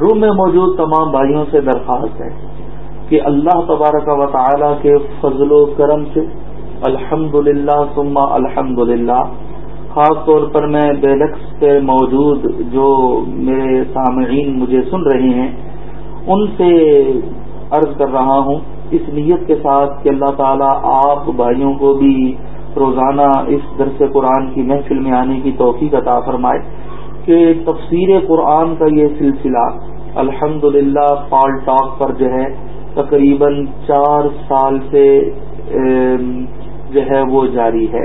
روم میں موجود تمام بھائیوں سے درخواست ہے کہ اللہ تبارک و تعالی کے فضل و کرم سے الحمد للہ ثمہ الحمد للہ خاص طور پر میں بیلکس پہ موجود جو میرے سامعین مجھے سن رہے ہیں، ان سے عرض کر رہا ہوں اس نیت کے ساتھ کہ اللہ تعالیٰ آپ بھائیوں کو بھی روزانہ اس درس قرآن کی محفل میں آنے کی توفیق عطا فرمائے۔ کہ تفسیر قرآن کا یہ سلسلہ الحمد للہ پال ٹاک پر جو ہے، تقریباً چار سال سے جو ہے وہ جاری ہے۔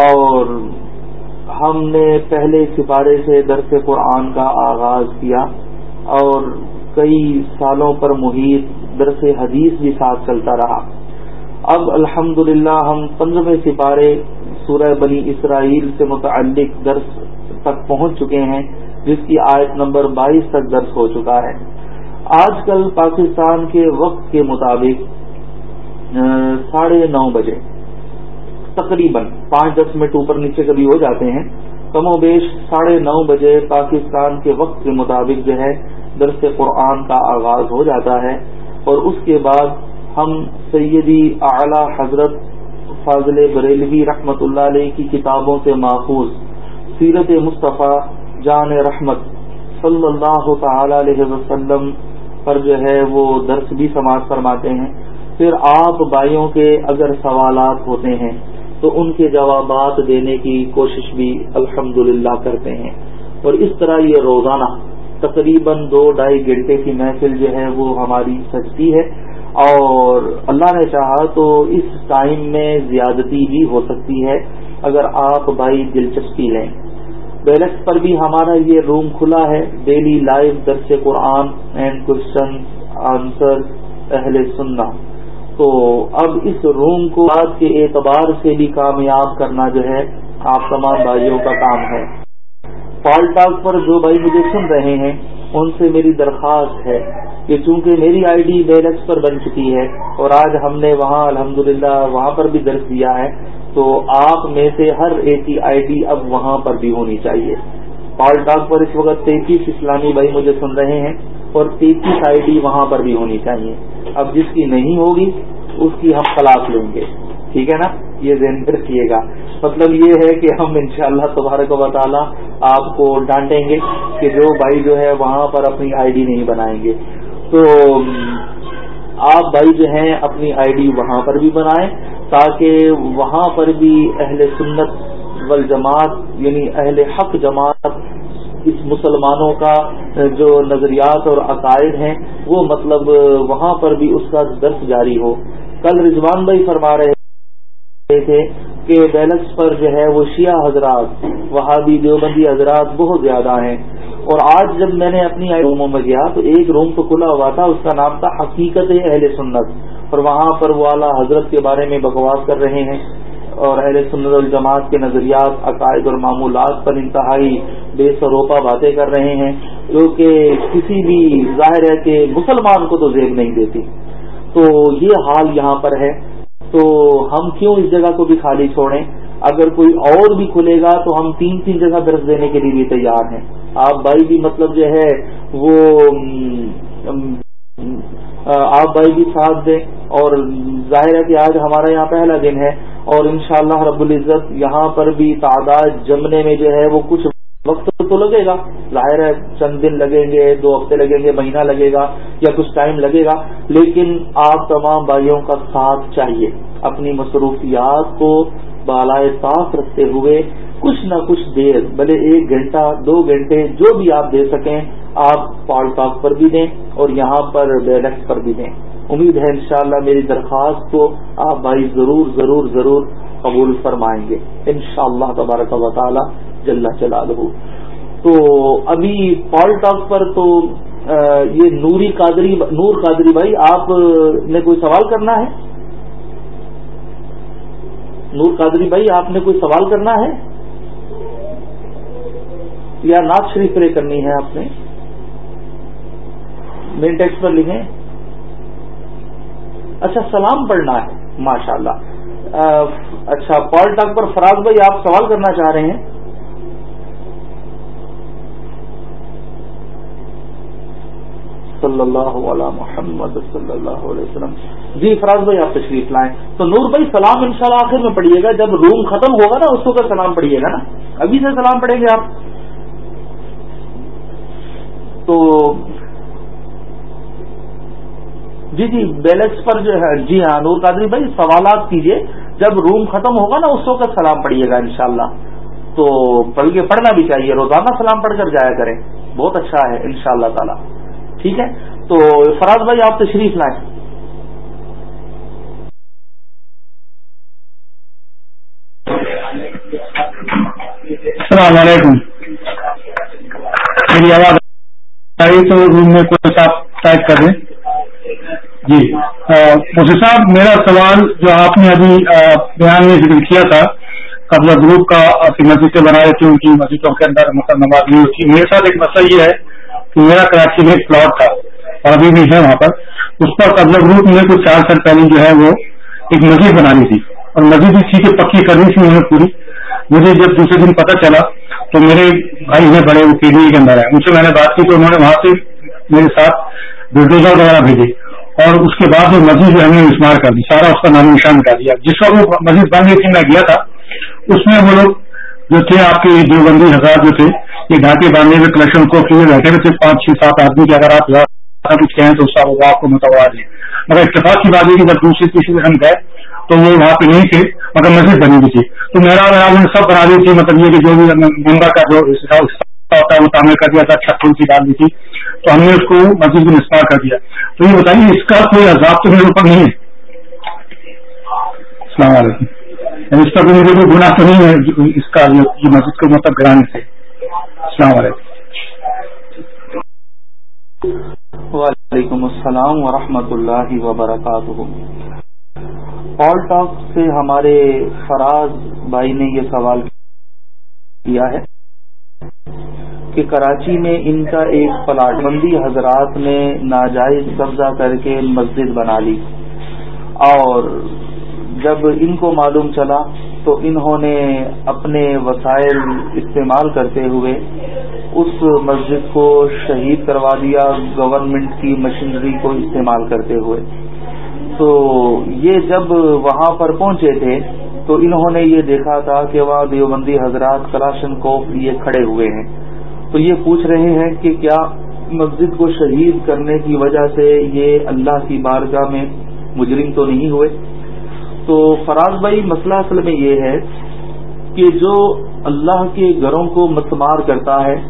اور ہم نے پہلے سپارے سے درس قرآن کا آغاز کیا اور کئی سالوں پر محیط درس حدیث بھی ساتھ چلتا رہا۔ اب الحمد ہم پندرہویں سپارے سورہ بنی اسرائیل سے متعلق درس تک پہنچ چکے ہیں، جس کی آیت نمبر بائیس تک درس ہو چکا ہے۔ آج کل پاکستان کے وقت کے مطابق ساڑھے نو بجے، تقریباً پانچ دس منٹ اوپر نیچے کبھی ہو جاتے ہیں۔ کم و بیش ساڑھے نو بجے پاکستان کے وقت کے مطابق جو ہے، درس قرآن کا آغاز ہو جاتا ہے۔ اور اس کے بعد ہم سیدی اعلی حضرت فاضل بریلوی رحمت اللہ علیہ کی کتابوں سے محفوظ سیرت مصطفیٰ جان رحمت صلی اللہ تعالی علیہ وسلم پر جو ہے وہ درس بھی سماعت فرماتے ہیں۔ پھر آپ بھائیوں کے اگر سوالات ہوتے ہیں تو ان کے جوابات دینے کی کوشش بھی الحمد کرتے ہیں۔ اور اس طرح یہ روزانہ تقریباً دو ڈھائی گھنٹے کی محفل جو ہے وہ ہماری سجتی ہے۔ اور اللہ نے چاہا تو اس ٹائم میں زیادتی بھی ہو سکتی ہے۔ اگر آپ بھائی دلچسپی لیں۔ بیلکس پر بھی ہمارا یہ روم کھلا ہے۔ ڈیلی لائیو درس قرآن اینڈ کوشچن آنسر اہل سننا۔ تو اب اس روم کو آج کے اعتبار سے بھی کامیاب کرنا جو ہے آپ تمام بھائیوں کا کام ہے۔ فال ٹاک پر جو بھائی مجھے سن رہے ہیں ان سے میری درخواست ہے کہ چونکہ میری آئی ڈی بیلکس پر بن چکی ہے اور آج ہم نے وہاں الحمدللہ وہاں پر بھی درج دیا ہے، تو آپ میں سے ہر ایک کی آئی ڈی اب وہاں پر بھی ہونی چاہیے۔ پال ٹاک پر اس وقت تینتیس اسلامی بھائی مجھے سن رہے ہیں اور تینتیس آئی ڈی وہاں پر بھی ہونی چاہیے۔ اب جس کی نہیں ہوگی، اس کی ہم خلاف لیں گے۔ ٹھیک ہے نا؟ یہ ذہن رکھیے گا۔ مطلب یہ ہے کہ ہم انشاءاللہ شاء اللہ تبارک و تعالیٰ آپ کو ڈانٹیں گے کہ جو بھائی جو ہے وہاں پر اپنی آئی ڈی نہیں بنائیں گے۔ تو آپ بھائی جو ہیں اپنی آئی ڈی وہاں پر بھی بنائیں تاکہ وہاں پر بھی اہل سنت والجماعت یعنی اہل حق جماعت اس مسلمانوں کا جو نظریات اور عقائد ہیں وہ مطلب وہاں پر بھی اس کا درس جاری ہو۔ کل رضوان بھائی فرما رہے تھے کہ بیلکس پر جو ہے وہ شیعہ حضرات، وہابی دیوبندی حضرات بہت زیادہ ہیں۔ اور آج جب میں نے اپنی روموں میں گیا تو ایک روم تو کھلا ہوا تھا، اس کا نام تھا حقیقت اہل سنت۔ اور وہاں پر وہ اعلیٰ حضرت کے بارے میں بکواس کر رہے ہیں۔ اور اہل سنت الجماعت کے نظریات، عقائد اور معمولات پر انتہائی بے سروپا باتیں کر رہے ہیں، جو کہ کسی بھی ظاہر ہے کہ مسلمان کو تو زیب نہیں دیتی۔ تو یہ حال یہاں پر ہے۔ تو ہم کیوں اس جگہ کو بھی خالی چھوڑیں؟ اگر کوئی اور بھی کھلے گا تو ہم تین تین جگہ درس دینے کے لیے بھی تیار ہیں۔ آپ بھائی بھی مطلب جو ہے وہ آپ بھائی بھی ساتھ دیں۔ اور ظاہر ہے کہ آج ہمارا یہاں پہلا دن ہے اور انشاءاللہ رب العزت یہاں پر بھی تعداد جمنے میں جو ہے وہ کچھ وقت تو لگے گا۔ ظاہر ہے چند دن لگیں گے، دو ہفتے لگیں گے، مہینہ لگے گا یا کچھ ٹائم لگے گا، لیکن آپ تمام بھائیوں کا ساتھ چاہیے۔ اپنی مصروفیات کو بالائے صاف رکھتے ہوئے کچھ نہ کچھ دیر، بھلے ایک گھنٹہ، دو گھنٹے جو بھی آپ دے سکیں، آپ پال ٹاک پر بھی دیں اور یہاں پر بیلکس پر بھی دیں۔ امید ہے انشاءاللہ میری درخواست کو آپ بھائی ضرور ضرور ضرور قبول فرمائیں گے۔ انشاءاللہ شاء اللہ تبارک و تعالی جل چلا لو تو ابھی پال ٹاک پر تو یہ نوری قادری، نور قادری بھائی، آپ نے کوئی سوال کرنا ہے؟ نور قادری بھائی، آپ نے کوئی سوال کرنا ہے؟ یا نعت شریف پرے کرنی ہے آپ نے؟ مین ٹیکسٹ پر لکھیں۔ اچھا سلام پڑھنا ہے ماشاء اللہ اچھا پال ٹاک پر فراز بھائی، آپ سوال کرنا چاہ رہے ہیں۔ صلی اللہ علیہ محمد صلی اللہ علیہ وسلم۔ جی فراز بھائی آپ تشریف لائیں۔ تو نور بھائی، سلام ان آخر میں پڑھیے گا۔ جب روم ختم ہوگا نا، اس وقت سلام پڑھیے گا نا۔ ابھی سے سلام پڑھیں گے آپ۔ تو جی جی بیلنس پر جو ہے جی ہاں نور قادری بھائی، سوالات کیجیے جب روم ختم ہوگا نا، اس وقت سلام پڑھیے گا انشاءاللہ۔ تو بلکہ پڑھنا بھی چاہیے۔ روزانہ سلام پڑھ کر جایا کریں۔ بہت اچھا ہے ان شاء اللہ تعالی۔ ٹھیک ہے؟ تو فراز بھائی، آپ تشریف لائیں۔ السلام علیکم۔ میری آواز آئی تو روم میں کوئی صاحب ٹائپ کر دیں۔ جی۔ مجھے صاحب، میرا سوال جو آپ نے ابھی بیان میں ذکر کیا تھا، قبل گروپ کا مسجد سے بنائے تھے، ان کی مسجدوں کے اندر مطلب نماز نہیں ہوتی میرے ساتھ ایک مسئلہ یہ ہے میرا کراچی میں ایک پلاٹ تھا اور ابھی بھی ہے وہاں پر۔ اس پر قبل گروپ میں کچھ چار سال پہلے جو ہے وہ ایک مسجد بنانی تھی اور مسجد بھی ٹھیک پکی کرنی تھی انہوں نے پوری۔ مجھے جب دوسرے دن پتہ چلا تو میرے بھائی ہیں بڑے، وہ کے اندر ہے ان سے میں نے بات کی تو انہوں نے وہاں سے میرے ساتھ بلڈوزر وغیرہ بھیجے اور اس کے بعد وہ مسجد جو ہم نے اسمار کر دی، سارا اس کا نام نشان کر دیا۔ جس وقت وہ مسجد بن گئی تھی، میں گیا تھا، اس میں وہ لوگ جو تھے، آپ کے دیوبندی حضرات جو تھے یہ ڈھاٹے باندھنے میں کلیکشن کو بیٹھے ہوئے تھے پانچ چھ سات آدمی کے اگر آپ کچھ کہیں تو اس کا وہ آپ کو متوازہ مگر اتفاق کی بات یہ کہ جب دوسری تیسری ہم گئے تو وہ وہاں پہ نہیں تھے، مگر مسجد بنی ہوئی تھی۔ تو میرا سب بنا دی تھی مطلب یہ کہ جو بھی ممبر کا جو ہوتا ہے، وہ تعمیر کر دیا تھا اچھا چھت سی ڈال دی تھی۔ تو ہم نے اس کو مسجد میں نسبار کر دیا۔ تو یہ بتائیے، اس کا کوئی عذاب تو میرے اوپر نہیں ہے؟ السلام علیکم۔ یعنی اس کا کوئی مجھے کوئی گناہ تو نہیں ہے اس کا یہ مسجد کو مطلب گرانے سے؟ السلام علیکم۔ وعلیکم السلام ورحمۃ اللہ وبرکاتہ۔ پال ٹاک سے ہمارے فراز بھائی نے یہ سوال کیا ہے کہ کراچی میں ان کا ایک پلاٹ بندی حضرات نے ناجائز قبضہ کر کے مسجد بنا لی اور جب ان کو معلوم چلا تو انہوں نے اپنے وسائل استعمال کرتے ہوئے اس مسجد کو شہید کروا دیا گورنمنٹ کی مشینری کو استعمال کرتے ہوئے۔ تو یہ جب وہاں پر پہنچے تھے، تو انہوں نے یہ دیکھا تھا کہ وہاں دیوبندی حضرات کلاشن کوف لیے کھڑے ہوئے ہیں۔ تو یہ پوچھ رہے ہیں کہ کیا مسجد کو شہید کرنے کی وجہ سے یہ اللہ کی بارگاہ میں مجرم تو نہیں ہوئے؟ تو فراز بھائی، مسئلہ اصل میں یہ ہے کہ جو اللہ کے گھروں کو مسمار کرتا ہے،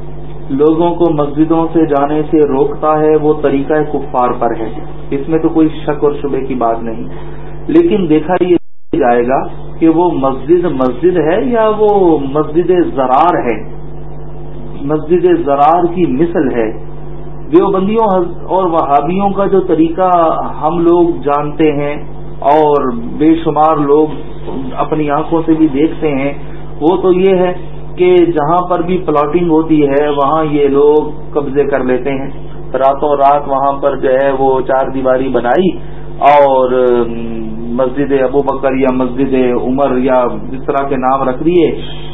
لوگوں کو مسجدوں سے جانے سے روکتا ہے، وہ طریقہ کفار پر ہے۔ اس میں تو کوئی شک اور شبے کی بات نہیں۔ لیکن دیکھا یہ جائے گا کہ وہ مسجد مسجد ہے یا وہ مسجد زرار ہے۔ مسجد زرار کی مثل ہے۔ دیوبندیوں اور وہابیوں کا جو طریقہ ہم لوگ جانتے ہیں اور بے شمار لوگ اپنی آنکھوں سے بھی دیکھتے ہیں۔ وہ تو یہ ہے کہ جہاں پر بھی پلاٹنگ ہوتی ہے، وہاں یہ لوگ قبضے کر لیتے ہیں۔ راتوں رات وہاں پر جو ہے وہ چار دیواری بنائی اور مسجد ابو بکر یا مسجد عمر یا جس طرح کے نام رکھ دیے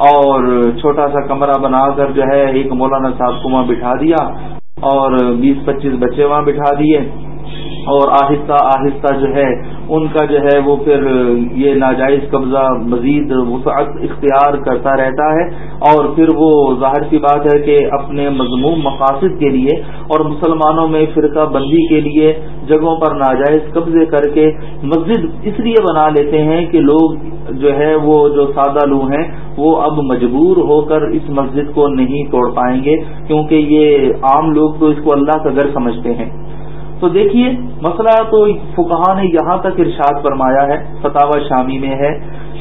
اور چھوٹا سا کمرہ بنا کر جو ہے ایک مولانا صاحب کو وہاں بٹھا دیا اور بیس پچیس بچے وہاں بٹھا دیے۔ اور آہستہ آہستہ جو ہے، ان کا جو ہے وہ پھر یہ ناجائز قبضہ مزید وسعت اختیار کرتا رہتا ہے۔ اور پھر وہ ظاہر سی بات ہے کہ اپنے مضمون مقاصد کے لیے اور مسلمانوں میں فرقہ بندی کے لیے جگہوں پر ناجائز قبضے کر کے مسجد اس لیے بنا لیتے ہیں کہ لوگ جو ہے وہ جو سادہ لو ہیں، وہ اب مجبور ہو کر اس مسجد کو نہیں توڑ پائیں گے۔ کیونکہ یہ عام لوگ تو اس کو اللہ کا گھر سمجھتے ہیں۔ تو دیکھیے، مسئلہ تو فکہ نے یہاں تک ارشاد فرمایا ہے فتح شامی میں ہے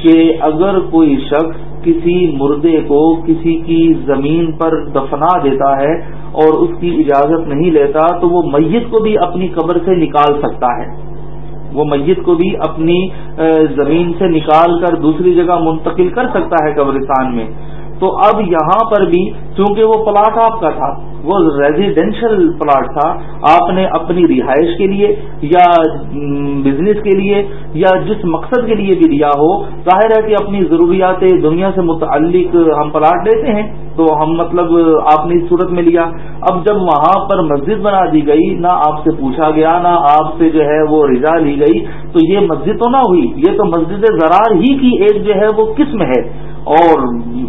کہ اگر کوئی شخص کسی مردے کو کسی کی زمین پر دفنا دیتا ہے اور اس کی اجازت نہیں لیتا، تو وہ میت کو بھی اپنی قبر سے نکال سکتا ہے۔ وہ میت کو بھی اپنی زمین سے نکال کر دوسری جگہ منتقل کر سکتا ہے قبرستان میں۔ تو اب یہاں پر بھی چونکہ وہ پلاٹ آپ کا تھا، وہ ریزیڈینشل پلاٹ تھا، آپ نے اپنی رہائش کے لیے یا بزنس کے لیے یا جس مقصد کے لیے بھی لیا ہو، ظاہر ہے کہ اپنی ضروریات دنیا سے متعلق ہم پلاٹ لیتے ہیں، تو ہم مطلب آپ نے اس صورت میں لیا۔ اب جب وہاں پر مسجد بنا دی گئی، نہ آپ سے پوچھا گیا، نہ آپ سے جو ہے وہ رضا لی گئی، تو یہ مسجد تو نہ ہوئی، یہ تو مسجد زرار ہی کی ایک جو ہے وہ قسم ہے۔ اور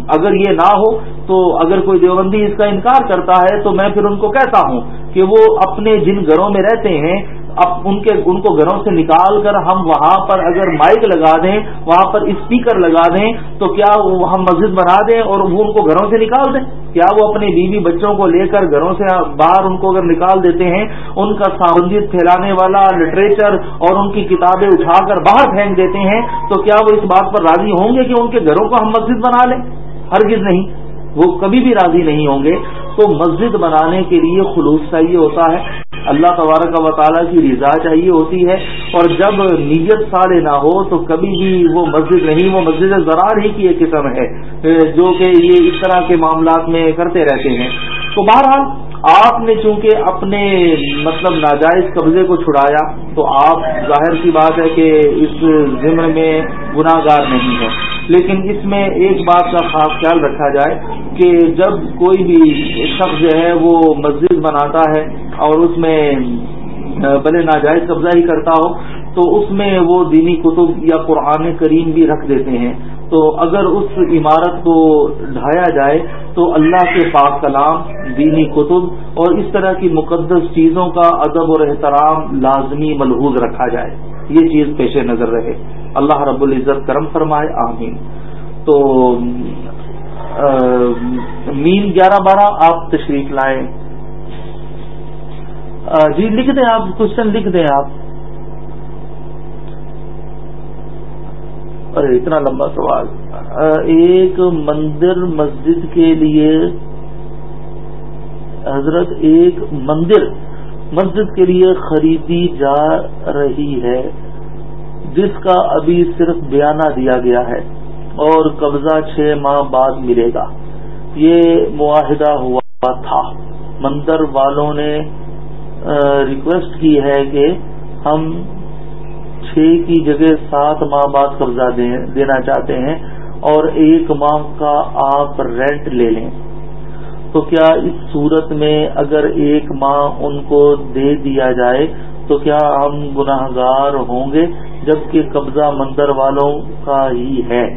اگر یہ نہ ہو تو اگر کوئی دیوبندی اس کا انکار کرتا ہے تو میں پھر ان کو کہتا ہوں کہ وہ اپنے جن گھروں میں رہتے ہیں اب ان کے، ان کو گھروں سے نکال کر ہم وہاں پر اگر مائک لگا دیں، وہاں پر اسپیکر لگا دیں، تو کیا ہم مسجد بنا دیں اور وہ ان کو گھروں سے نکال دیں؟ کیا وہ اپنی بیوی بچوں کو لے کر گھروں سے باہر ان کو اگر نکال دیتے ہیں، ان کا سابندیت پھیلانے والا لٹریچر اور ان کی کتابیں اٹھا کر باہر پھینک دیتے ہیں، تو کیا وہ اس بات پر راضی ہوں گے کہ ان کے گھروں کو ہم مسجد بنا لیں؟ ہرگز نہیں۔ وہ کبھی بھی راضی نہیں ہوں گے۔ تو مسجد بنانے کے لیے خلوص چاہیے ہوتا ہے۔ اللہ تبارک و تعالیٰ کی رضا چاہیے ہوتی ہے۔ اور جب نیت سارے نہ ہو تو کبھی بھی وہ مسجد نہیں، وہ مسجد زرار ہی کی ایک قسم ہے، جو کہ یہ اس طرح کے معاملات میں کرتے رہتے ہیں۔ تو بہرحال، آپ نے چونکہ اپنے مطلب ناجائز قبضے کو چھڑایا، تو آپ ظاہر کی بات ہے کہ اس ضمن میں گناہ گار نہیں ہے لیکن اس میں ایک بات کا خاص خیال رکھا جائے کہ جب کوئی بھی شخص جو ہے وہ مسجد بناتا ہے اور اس میں بھلے ناجائز قبضہ ہی کرتا ہو، تو اس میں وہ دینی کتب یا قرآن کریم بھی رکھ دیتے ہیں۔ تو اگر اس عمارت کو ڈھایا جائے تو اللہ کے پاک کلام، دینی کتب اور اس طرح کی مقدس چیزوں کا ادب اور احترام لازمی ملحوظ رکھا جائے۔ یہ چیز پیش نظر رہے۔ اللہ رب العزت کرم فرمائے، آمین۔ تو مین گیارہ بارہ آپ تشریف لائیں۔ جی لکھ دیں آپ کوشچن لکھ دیں آپ۔ ارے، اتنا لمبا سوال۔ ایک مندر مسجد کے لیے حضرت ایک مندر۔ مسجد کے لیے خریدی جا رہی ہے، جس کا ابھی صرف بیانہ دیا گیا ہے اور قبضہ چھ ماہ بعد ملے گا۔ یہ معاہدہ ہوا تھا۔ مندر والوں نے ریکویسٹ کی ہے کہ ہم چھ کی جگہ سات ماہ بعد قبضہ دینا چاہتے ہیں اور ایک ماہ کا آپ رینٹ لے لیں۔ تو کیا اس صورت میں اگر ایک ماہ ان کو دے دیا جائے تو کیا ہم گناہ گار ہوں گے جبکہ قبضہ مندر والوں کا ہی ہے؟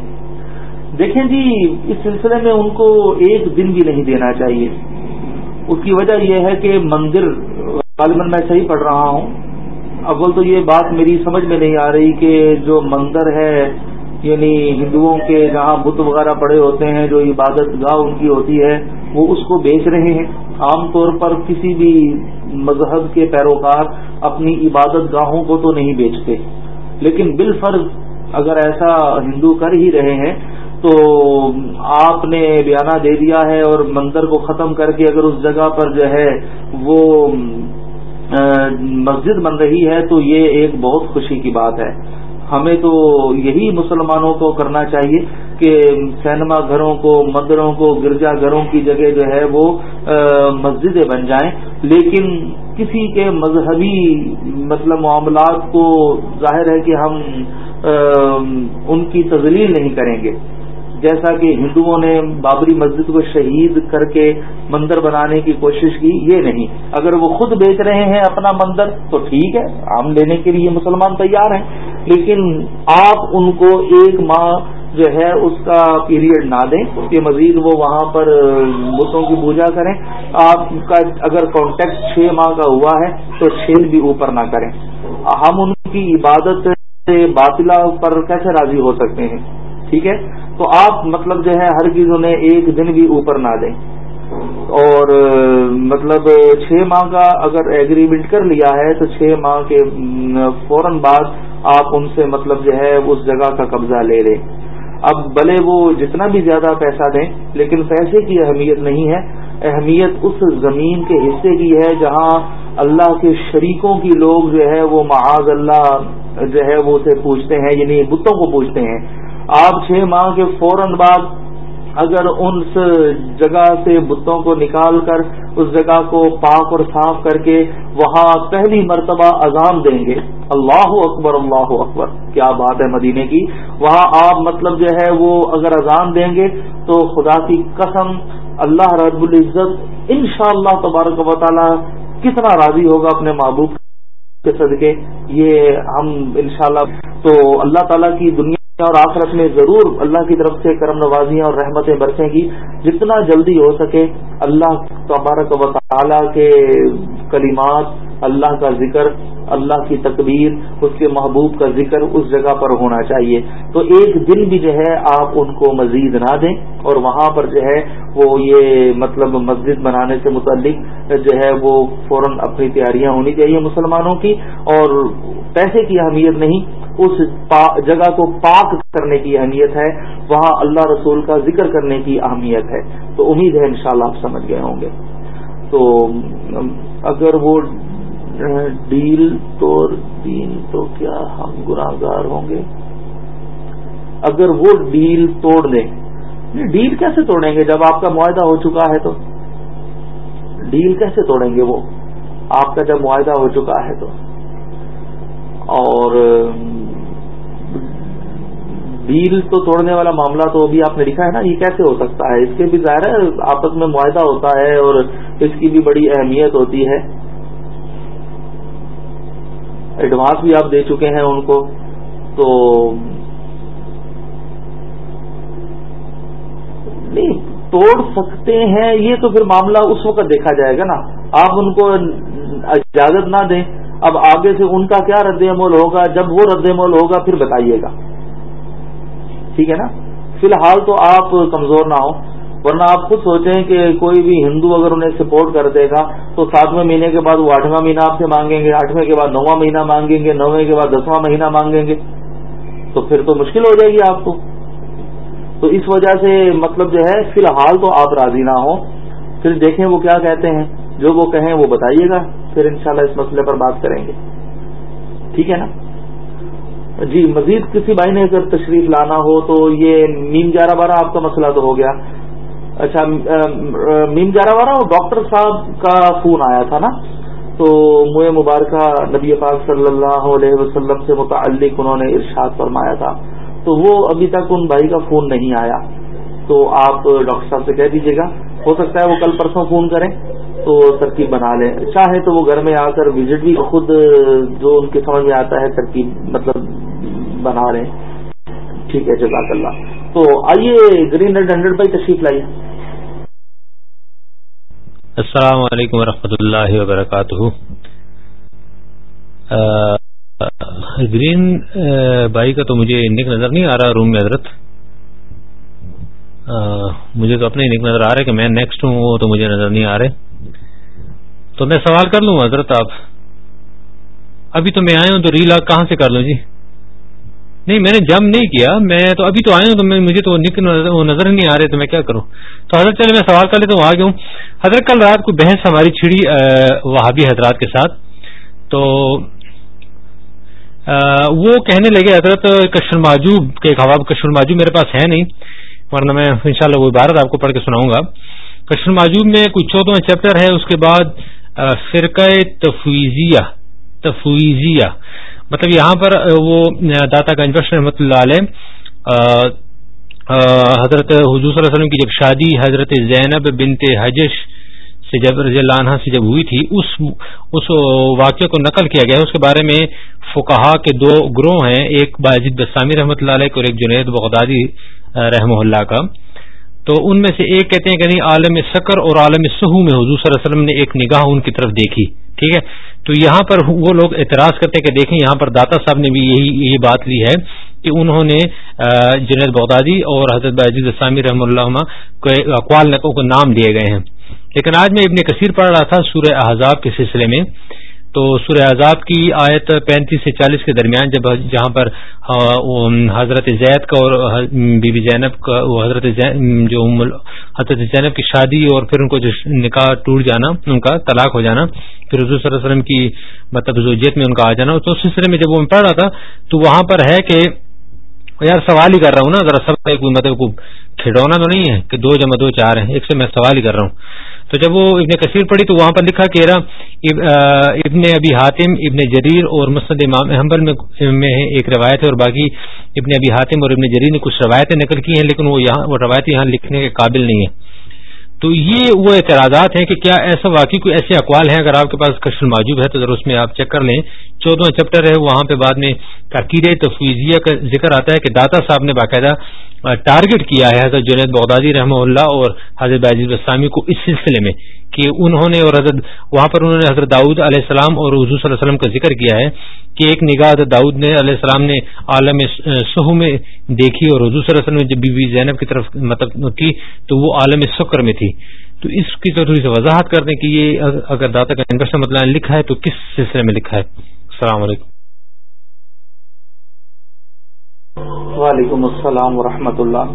دیکھیں جی اس سلسلے میں ان کو ایک دن بھی نہیں دینا چاہیے۔ اس کی وجہ یہ ہے کہ مندر، غالباً میں صحیح پڑھ رہا ہوں۔ اول تو یہ بات میری سمجھ میں نہیں آ رہی کہ جو مندر ہے یعنی ہندوؤں کے جہاں بت وغیرہ پڑے ہوتے ہیں، جو عبادت گاہ ان کی ہوتی ہے وہ اس کو بیچ رہے ہیں۔ عام طور پر کسی بھی مذہب کے پیروکار اپنی عبادت گاہوں کو تو نہیں بیچتے۔ لیکن بالفرض اگر ایسا ہندو کر ہی رہے ہیں تو آپ نے بیانہ دے دیا ہے اور مندر کو ختم کر کے اگر اس جگہ پر جو ہے وہ مسجد بن رہی ہے تو یہ ایک بہت خوشی کی بات ہے۔ ہمیں تو یہی مسلمانوں کو کرنا چاہیے۔ کہ سینما گھروں کو، مندروں کو، گرجا گھروں کی جگہ جو ہے وہ مسجدیں بن جائیں۔ لیکن کسی کے مذہبی مطلب معاملات کو ظاہر ہے کہ ہم ان کی تزلیل نہیں کریں گے۔ جیسا کہ ہندوؤں نے بابری مسجد کو شہید کر کے مندر بنانے کی کوشش کی، یہ نہیں۔ اگر وہ خود بیچ رہے ہیں اپنا مندر، تو ٹھیک ہے ہم لینے کے لیے مسلمان تیار ہیں۔ لیکن آپ ان کو ایک ماہ جو ہے اس کا پیریڈ نہ دیں کہ مزید وہ وہاں پر بتوں کی پوجا کریں۔ آپ کا اگر کانٹیکٹ چھ ماہ کا ہوا ہے، تو چھ بھی اوپر نہ کریں۔ ہم ان کی عبادت سے باطلا پر کیسے راضی ہو سکتے ہیں؟ ٹھیک ہے؟ تو آپ مطلب جو ہے ہر چیز انہیں ایک دن بھی اوپر نہ دیں۔ اور مطلب چھ ماہ کا اگر ایگریمنٹ کر لیا ہے، تو چھ ماہ کے فوراً بعد آپ ان سے مطلب جو ہے اس جگہ کا قبضہ لے لیں۔ اب بھلے وہ جتنا بھی زیادہ پیسہ دیں، لیکن پیسے کی اہمیت نہیں ہے۔ اہمیت اس زمین کے حصے کی ہے جہاں اللہ کے شریکوں کی لوگ جو ہے وہ معاذ اللہ جو ہے وہ اسے پوچھتے ہیں یعنی بتوں کو پوچھتے ہیں۔ آپ چھ ماہ کے فوراً بعد اگر اس جگہ سے بتوں کو نکال کر اس جگہ کو پاک اور صاف کر کے وہاں پہلی مرتبہ اذان دیں گے۔ اللہ اکبر اللہ اکبر۔ کیا بات ہے مدینے کی؟ وہاں آپ مطلب جو ہے وہ اگر اذان دیں گے تو خدا کی قسم اللہ رب العزت ان شاء اللہ تبارک و تعالی کتنا راضی ہوگا اپنے محبوب کے صدقے۔ یہ ہم انشاءاللہ تو اللہ تعالیٰ کی دنیا اور آخرت میں ضرور اللہ کی طرف سے کرم نوازیاں اور رحمتیں برسیں گی۔ جتنا جلدی ہو سکے اللہ تبارک و تعالیٰ کے کلمات، اللہ کا ذکر، اللہ کی تکبیر، اس کے محبوب کا ذکر اس جگہ پر ہونا چاہیے۔ تو ایک دن بھی جو ہے آپ ان کو مزید نہ دیں اور وہاں پر جو ہے وہ یہ مطلب مسجد بنانے سے متعلق جو ہے وہ فوراً اپنی تیاریاں ہونی چاہیے مسلمانوں کی اور پیسے کی اہمیت نہیں۔ اس جگہ کو پاک کرنے کی اہمیت ہے، وہاں اللہ رسول کا ذکر کرنے کی اہمیت ہے۔ تو امید ہے انشاءاللہ آپ سمجھ گئے ہوں گے۔ تو، اگر وہ ڈیل توڑ دین تو کیا ہم گناہ گار ہوں گے؟ اگر وہ ڈیل توڑ دیں ڈیل کیسے توڑیں گے؟ جب آپ کا معاہدہ ہو چکا ہے تو۔ ڈیل کیسے توڑیں گے وہ؟ آپ کا جب معاہدہ ہو چکا ہے تو۔ اور ڈیل تو توڑنے والا معاملہ تو ابھی آپ نے لکھا ہے نا، یہ کیسے ہو سکتا ہے؟ اس کے بھی ظاہر ہے، آپس میں معاہدہ ہوتا ہے اور اس کی بھی بڑی اہمیت ہوتی ہے۔ ایڈوانس بھی آپ دے چکے ہیں ان کو۔ تو نہیں، توڑ سکتے ہیں، یہ تو پھر معاملہ اس وقت دیکھا جائے گا نا۔ آپ ان کو اجازت نہ دیں۔ اب آگے سے ان کا کیا رد عمل ہوگا؟ جب وہ رد عمل ہوگا، پھر بتائیے گا۔ ٹھیک ہے نا؟ فی الحال تو آپ کمزور نہ ہوں، ورنہ آپ خود سوچیں کہ کوئی بھی ہندو اگر انہیں سپورٹ کر دے گا، تو ساتویں مہینے کے بعد وہ آٹھواں مہینہ آپ سے مانگیں گے، آٹھویں کے بعد نواں مہینہ مانگیں گے، نویں کے بعد دسواں مہینہ مانگیں گے، تو پھر تو مشکل ہو جائے گی آپ کو۔ تو اس وجہ سے مطلب جو ہے، فی الحال تو آپ راضی نہ ہوں۔ پھر دیکھیں وہ کیا کہتے ہیں۔ جو وہ کہیں وہ بتائیے گا، پھر انشاءاللہ اس مسئلے پر بات کریں گے۔ ٹھیک ہے نا؟ جی مزید کسی بھائی نے اگر تشریف لانا ہو تو یہ نیم گیارہ بارہ آپ کا مسئلہ تو ہو گیا۔ اچھا میم جا رہا ڈاکٹر صاحب کا فون آیا تھا نا؟ تو موئے مبارکہ نبی پاک صلی اللہ علیہ وسلم سے متعلق انہوں نے ارشاد فرمایا تھا۔ تو وہ ابھی تک ان بھائی کا فون نہیں آیا۔ تو آپ ڈاکٹر صاحب سے کہہ دیجیے گا۔ ہو سکتا ہے وہ کل پرسوں فون کریں تو ترکیب بنا لیں۔ چاہے تو وہ گھر میں آ کر وزٹ بھی خود جو ان کے سمجھ میں آتا ہے ترکیب مطلب بنا لیں ٹھیک ہے، جزاک اللہ۔ تو آئیے گرین ریڈ ہنڈریڈ بائی تشریف لائیے۔ السلام علیکم ورحمۃ اللہ وبرکاتہ۔ گرین بائی کا تو مجھے نک نظر نہیں آ رہا روم میں حضرت۔ مجھے تو اپنے نک نظر آ رہے کہ میں نیکسٹ ہوں، وہ تو مجھے نظر نہیں آ رہے۔ تو میں سوال کر لوں حضرت آپ۔ ابھی تو میں آیا ہوں تو ریل کہاں سے کر لوں جی؟ نہیں، میں نے جم نہیں کیا، میں تو ابھی تو آیا ہوں، تو مجھے تو نظر نہیں آ رہے، تو میں کیا کروں؟ تو حضرت چلے، میں سوال کر لیتا ہوں، آگے ہوں۔ حضرت، کل رات کو بحث ہماری چھڑی وہابی حضرات کے ساتھ۔ تو وہ کہنے لگے، حضرت کشر ماجوب کے خواب کشر ماجوب میرے پاس ہے نہیں، ورنہ میں ان شاء اللہ وہ عبارت آپ کو پڑھ کے سناؤں گا۔ کشر ماجوب میں کوئی چودواں چیپٹر ہے، اس کے بعد فرقہ تفویضیہ تفویضیہ۔ مطلب یہاں پر وہ داتا گنج بخش رحمۃ اللہ علیہ حضرت حضور صلی اللہ علیہ وسلم کی جب شادی حضرت زینب بنت حجش سے جب رضی اللہ عنہ سے جب ہوئی تھی، اس اس واقعے کو نقل کیا گیا اس کے بارے میں فکہ کے دو گروہ ہیں، ایک باجد بسامی رحمۃ اللہ علیہ اور ایک جنید بغدادی رحمہ اللہ کا۔ تو ان میں سے ایک کہتے ہیں کہ نہیں، عالم سکر اور عالم سہو میں حضور صلی اللہ علیہ وسلم نے ایک نگاہ ان کی طرف دیکھی، ٹھیک ہے؟ تو یہاں پر وہ لوگ اعتراض کرتے کہ دیکھیں یہاں پر داتا صاحب نے بھی یہی یہی بات لی ہے کہ انہوں نے جنید بغدادی اور حضرت عزیز اسلامی رحم اللہ اقوال کو نام دیے گئے ہیں۔ لیکن آج میں ابن کثیر پڑھ رہا تھا سورہ احزاب کے سلسلے میں۔ تو سورہ عذاب کی آیت پینتیس سے چالیس کے درمیان جب جہاں پر حضرت زید کا اور بی بی زینب کا حضرت جو حضرت زینب کی شادی اور پھر ان کو جو نکاح ٹوٹ جانا، ان کا طلاق ہو جانا، پھر حضور صلی اللہ علیہ وسلم کی مطلب زوجیت میں ان کا آ جانا، تو اس سلسلے میں جب وہ پڑھ رہا تھا، تو وہاں پر ہے کہ یار سوال ہی کر رہا ہوں نا، ذرا سب کوئی مطلب کھڑونا تو نہیں ہے کہ دو جمع دو چار ہیں، ایک سے میں سوال ہی کر رہا ہوں۔ تو جب وہ ابن کثیر پڑھی تو وہاں پر لکھا کہ ابن ابی حاتم، ابن جریر اور مسد امام حنبل میں ایک روایت ہے اور باقی ابن ابی حاتم اور ابن جریر نے کچھ روایتیں نقل کی ہیں، لیکن وہ یہاں وہ روایتیں یہاں لکھنے کے قابل نہیں ہیں۔ تو یہ وہ اعتراضات ہیں کہ کیا ایسا واقعی کوئی ایسے اقوال ہیں؟ اگر آپ کے پاس کشن موجود ہے تو ذرا اس میں آپ چیک کر لیں۔ چودواں چیپٹر ہے، وہاں پہ بعد میں تقیر تفویضیہ کا ذکر آتا ہے کہ داتا صاحب نے باقاعدہ ٹارگٹ کیا ہے حضرت جنید بغدادی رحمہ اللہ اور حضرت عزیز السلامی کو اس سلسلے میں کہ انہوں نے اور حضرت، وہاں پر انہوں نے حضرت داؤد علیہ السلام اور حضور صلی اللہ علیہ وسلم کا ذکر کیا ہے کہ ایک نگاہ حضرت داؤد نے علیہ السلام نے عالم سہو میں دیکھی اور حضور صلی اللہ علیہ وسلم نے جب بی بی زینب کی طرف مطلب کی تو وہ عالم سکر میں تھی۔ تو اس کی تھوڑی سی وضاحت کر دیں کہ یہ اگر داتا کا مطلب لکھا ہے تو کس سلسلے میں لکھا ہے؟ السلام علیکم۔ وعلیکم السلام ورحمۃ اللہ۔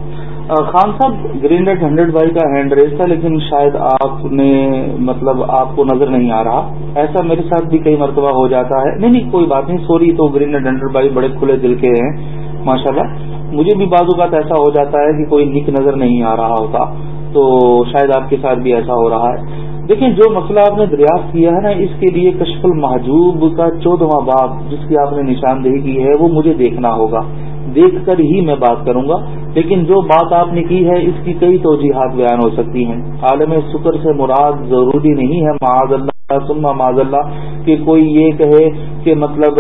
Khan Sahab, green date hundred by کا ہینڈ ریس تھا، لیکن شاید آپ نے مطلب آپ کو نظر نہیں آ رہا۔ ایسا میرے ساتھ بھی کئی مرتبہ ہو جاتا ہے۔ نہیں نہیں، کوئی بات نہیں، سوری تو گرین ڈیٹ ہنڈریڈ بائی بڑے کھلے دل کے ہیں ماشاء اللہ مجھے بھی بعض اوقات ایسا ہو جاتا ہے کہ کوئی نک نظر نہیں آ رہا ہوتا، تو شاید آپ کے ساتھ بھی ایسا ہو رہا ہے۔ دیکھیں، جو مسئلہ آپ نے دریافت کیا ہے نا، اس کے لیے کشف المحجوب کا چودواں باب، جس کی آپ نے نشاندہی کی ہے، وہ مجھے دیکھنا ہوگا۔ دیکھ کر ہی میں بات کروں گا۔ لیکن جو بات آپ نے کی ہے، اس کی کئی توجیحات بیان ہو سکتی ہیں۔ عالم شکر سے مراد ضروری نہیں ہے، معاذ اللہ سما معاذ اللہ، کہ کوئی یہ کہے کہ مطلب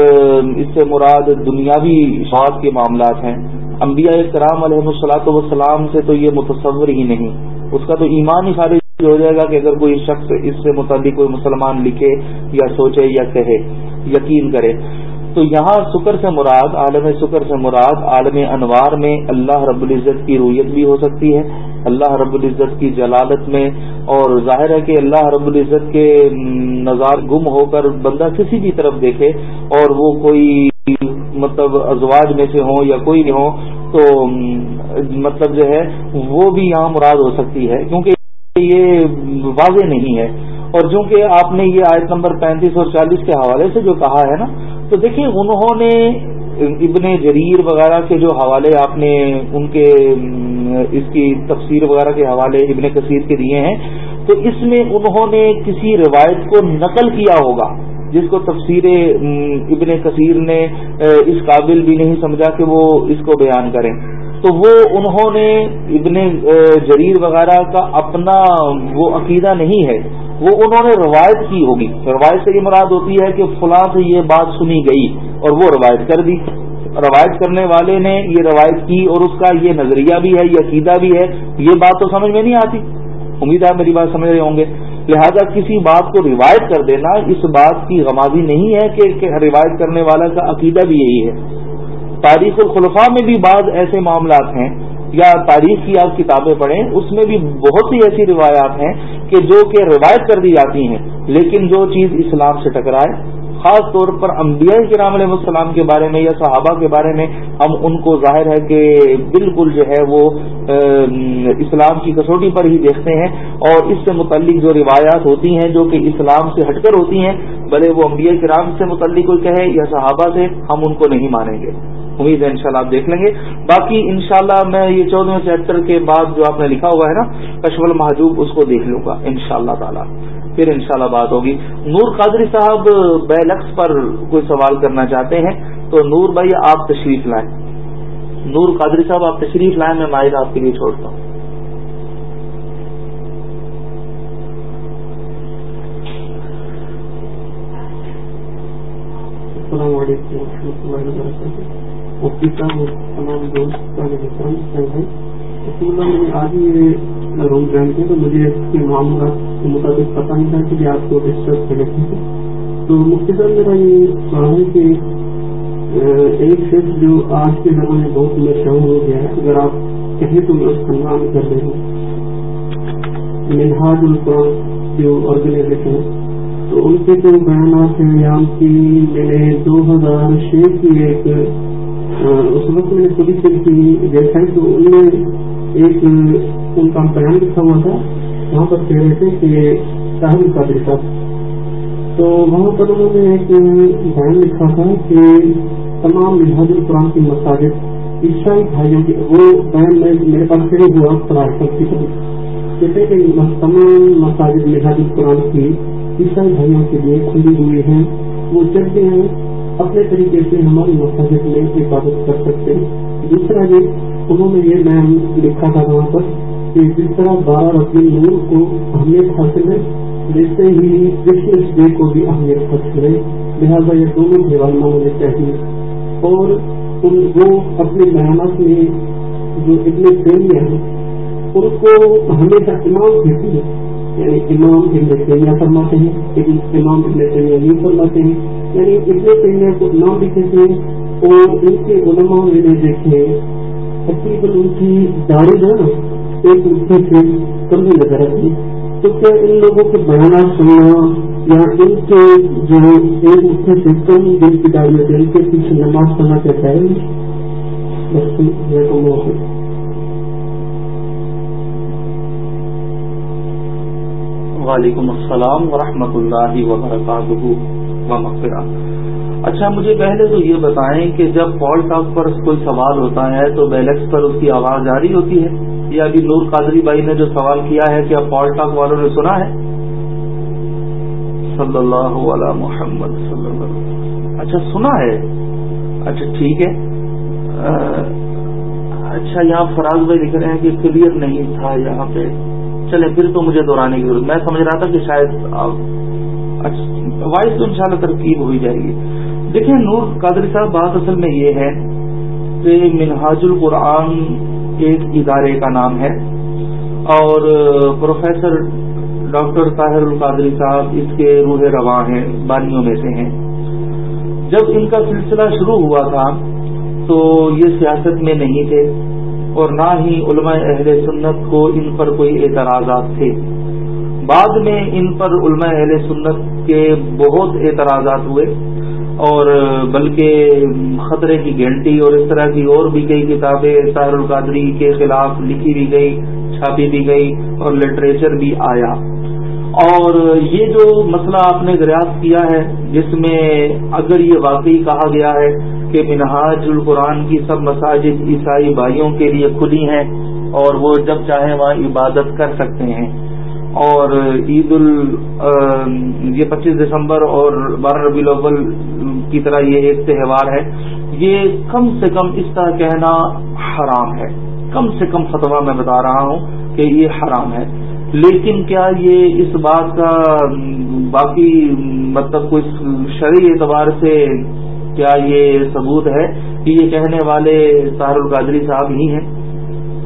اس سے مراد دنیاوی شوق کے معاملات ہیں۔ انبیاء کرام علیہ السلاۃ وسلام سے تو یہ متصور ہی نہیں۔ اس کا تو ایمان ہی خارج ہو جائے گا کہ اگر کوئی شخص اس سے متعلق کوئی مسلمان لکھے یا سوچے یا کہے، یقین کرے۔ تو یہاں سکر سے مراد، عالم سکر سے مراد، عالم انوار میں اللہ رب العزت کی رویت بھی ہو سکتی ہے، اللہ رب العزت کی جلالت میں، اور ظاہر ہے کہ اللہ رب العزت کے نظار گم ہو کر بندہ کسی بھی طرف دیکھے اور وہ کوئی مطلب ازواج میں سے ہوں یا کوئی نہیں ہو تو مطلب جو ہے وہ بھی یہاں مراد ہو سکتی ہے، کیونکہ یہ واضح نہیں ہے۔ اور چونکہ آپ نے یہ آیت نمبر پینتیس اور چالیس کے حوالے سے جو کہا ہے نا تو دیکھیں انہوں نے ابن جریر وغیرہ کے جو حوالے آپ نے ان کے اس کی تفسیر وغیرہ کے حوالے ابن کثیر کے دیے ہیں، تو اس میں انہوں نے کسی روایت کو نقل کیا ہوگا، جس کو تفسیر ابن کثیر نے اس قابل بھی نہیں سمجھا کہ وہ اس کو بیان کریں۔ تو وہ انہوں نے ابن جریر وغیرہ کا اپنا وہ عقیدہ نہیں ہے۔ وہ انہوں نے روایت کی ہوگی۔ روایت سے یہ مراد ہوتی ہے کہ فلاں سے یہ بات سنی گئی اور وہ روایت کر دی۔ روایت کرنے والے نے یہ روایت کی اور اس کا یہ نظریہ بھی ہے، یہ عقیدہ بھی ہے۔ یہ بات تو سمجھ میں نہیں آتی۔ امید ہے میری بات سمجھ رہے ہوں گے۔ لہذا کسی بات کو روایت کر دینا اس بات کی غمازی نہیں ہے کہ روایت کرنے والا کا عقیدہ بھی یہی ہے۔ تاریخ الخلفاء میں بھی بعض ایسے معاملات ہیں، یا تاریخ کی آپ کتابیں پڑھیں، اس میں بھی بہت سی ایسی روایات ہیں کہ جو کہ روایت کر دی جاتی ہیں، لیکن جو چیز اسلام سے ٹکرائے، خاص طور پر انبیاء کے رام علیہ السلام کے بارے میں یا صحابہ کے بارے میں، ہم ان کو ظاہر ہے کہ بالکل جو ہے وہ اسلام کی کسوٹی پر ہی دیکھتے ہیں، اور اس سے متعلق جو روایات ہوتی ہیں جو کہ اسلام سے ہٹ کر ہوتی ہیں، بھلے وہ انبیاء کرام سے متعلق کوئی کہے یا صحابہ سے، ہم ان کو نہیں مانیں گے۔ امید ہے انشاءاللہ آپ دیکھ لیں گے۔ باقی انشاءاللہ میں یہ چودہ چیپٹر کے بعد جو آپ نے لکھا ہوا ہے نا کشول محجوب اس کو دیکھ لوں گا ان شاء اللہ تعالیٰ۔ پھر انشاءاللہ بات ہوگی۔ نور قادری صاحب بیلکس پر کوئی سوال کرنا چاہتے ہیں تو نور بھائی آپ تشریف لائیں۔ نور قادری صاحب، آپ تشریف لائیں، میں ماہر آپ کے لیے چھوڑتا ہوں۔ السلام علیکم و رحمۃ اللہ وبرکاتہ۔ مفتی صاحب اور تمام دوست میں نے آج یہ روم جوائن کیا تو مجھے اس کے معاملات کے مطابق پتہ نہیں تھا کہ آپ کو ڈسکس کرے تھے تو مفتی صاحب، میرا یہ سوال ہے کہ ایک شخص جو آج کے زمانے میں بہت مشہور ہو گیا ہے، اگر آپ کہیں تو میں اس کا نام کر رہے ہوں منہاج القرآن جو آرگنائزیشن ہے تو ان کے جو بیانات ہیں، یہاں کی میں نے دو ہزار چھ کی ایک اس وقت میں نے خود ہی دیکھا ہے تو ان میں ایک، ان کا بیان لکھا ہوا تھا، وہاں پر کہہ رہے تھے کہ صاحب کا دیکھا تو وہاں پر انہوں نے ایک بیان لکھا تھا کہ تمام لحاظ القرآن کی مساجد، عیسائی بھائیوں کے وہ بہن میں میرے پاس کھڑے ہوا، قرآن کی جیسے کہ تمام مساجد میں حادث قرآن کی عیسائی بھائیوں کے لیے کھلی ہوئی ہیں، وہ چلتے ہیں۔ اپنے طریقے سے ہماری مساجد میں عبادت کر سکتے ہیں۔ دوسرا یہ، انہوں نے یہ میں لکھا تھا وہاں پر کہ جس طرح بارہ رقم نور کو اہمیت حاصل ہے، ویسے ہی کرسمس ڈے کو بھی اہمیت حاصل ہے۔ لہٰذا یہ دونوں تہوار منانے چاہیے۔ اور ان وہ اپنے محنت میں جو اتنے پریمی ہیں، ان کو ہمیشہ امام دیتی ہے یعنی امام ابن تیمیہ فرماتے ہیں امام ابن تیمیہ نہیں فرماتے ہیں۔ یعنی ابن تیمیہ کو نام لکھے تھے اور ان کے علماء میں نے دیکھے تقریباً ان کی داڑھی جو ہے نا، ایک مٹھی سے کمی نظر آتی تو کیا ان لوگوں کے بیانات سننا یا ان کے جو ایک مٹھی سے کم دن کی داڑھی ہوتی ہے، ان کے پیچھے نماز پڑھنا کہتا ہے وعلیکم السلام ورحمۃ اللہ وبرکاتہ۔ اچھا مجھے پہلے تو یہ بتائیں کہ جب کال ٹاک پر کوئی سوال ہوتا ہے تو بیلیکس پر اس کی آواز جاری ہوتی ہے؟ یا ابھی نور قادری بھائی نے جو سوال کیا ہے کیا پال ٹاک والوں نے سنا ہے؟ صلی اللہ علیہ محمد، صلی اللہ اچھا سنا ہے۔ اچھا ٹھیک ہے۔ اچھا یہاں فراز بھائی لکھ رہے ہیں کہ کلیئر نہیں تھا یہاں پہ۔ چلے پھر تو مجھے دہرانے کی ضرورت۔ میں سمجھ رہا تھا کہ شاید اچھا اچھا، وائس تو انشاءاللہ ترکیب ہو ہی جائے گی۔ دیکھیں نور قادری صاحب، بات اصل میں یہ ہے کہ منہاج القرآن ایک ادارے کا نام ہے اور پروفیسر ڈاکٹر طاہر القادری صاحب اس کے روح رواں ہیں، بانیوں میں سے ہیں۔ جب ان کا سلسلہ شروع ہوا تھا تو یہ سیاست میں نہیں تھے اور نہ ہی علماء اہل سنت کو ان پر کوئی اعتراضات تھے۔ بعد میں ان پر علماء اہل سنت کے بہت اعتراضات ہوئے اور بلکہ خطرے کی گھنٹی اور اس طرح کی اور بھی کئی کتابیں طاہر القادری کے خلاف لکھی بھی گئی، چھاپی بھی گئی اور لٹریچر بھی آیا۔ اور یہ جو مسئلہ آپ نے دریافت کیا ہے، جس میں اگر یہ واقعی کہا گیا ہے کہ منہاج القرآن کی سب مساجد عیسائی بھائیوں کے لیے کھلی ہیں اور وہ جب چاہیں وہاں عبادت کر سکتے ہیں۔ اور عید ال یہ پچیس دسمبر اور بارہ ربی الاول کی طرح یہ ایک تہوار ہے۔ یہ کم سے کم اس طرح کہنا حرام ہے۔ کم سے کم فتوا میں بتا رہا ہوں کہ یہ حرام ہے۔ لیکن کیا یہ اس بات کا، باقی مطلب کوئی شرعی اعتبار سے کیا یہ ثبوت ہے کہ یہ کہنے والے طاہر القادری صاحب ہی ہیں؟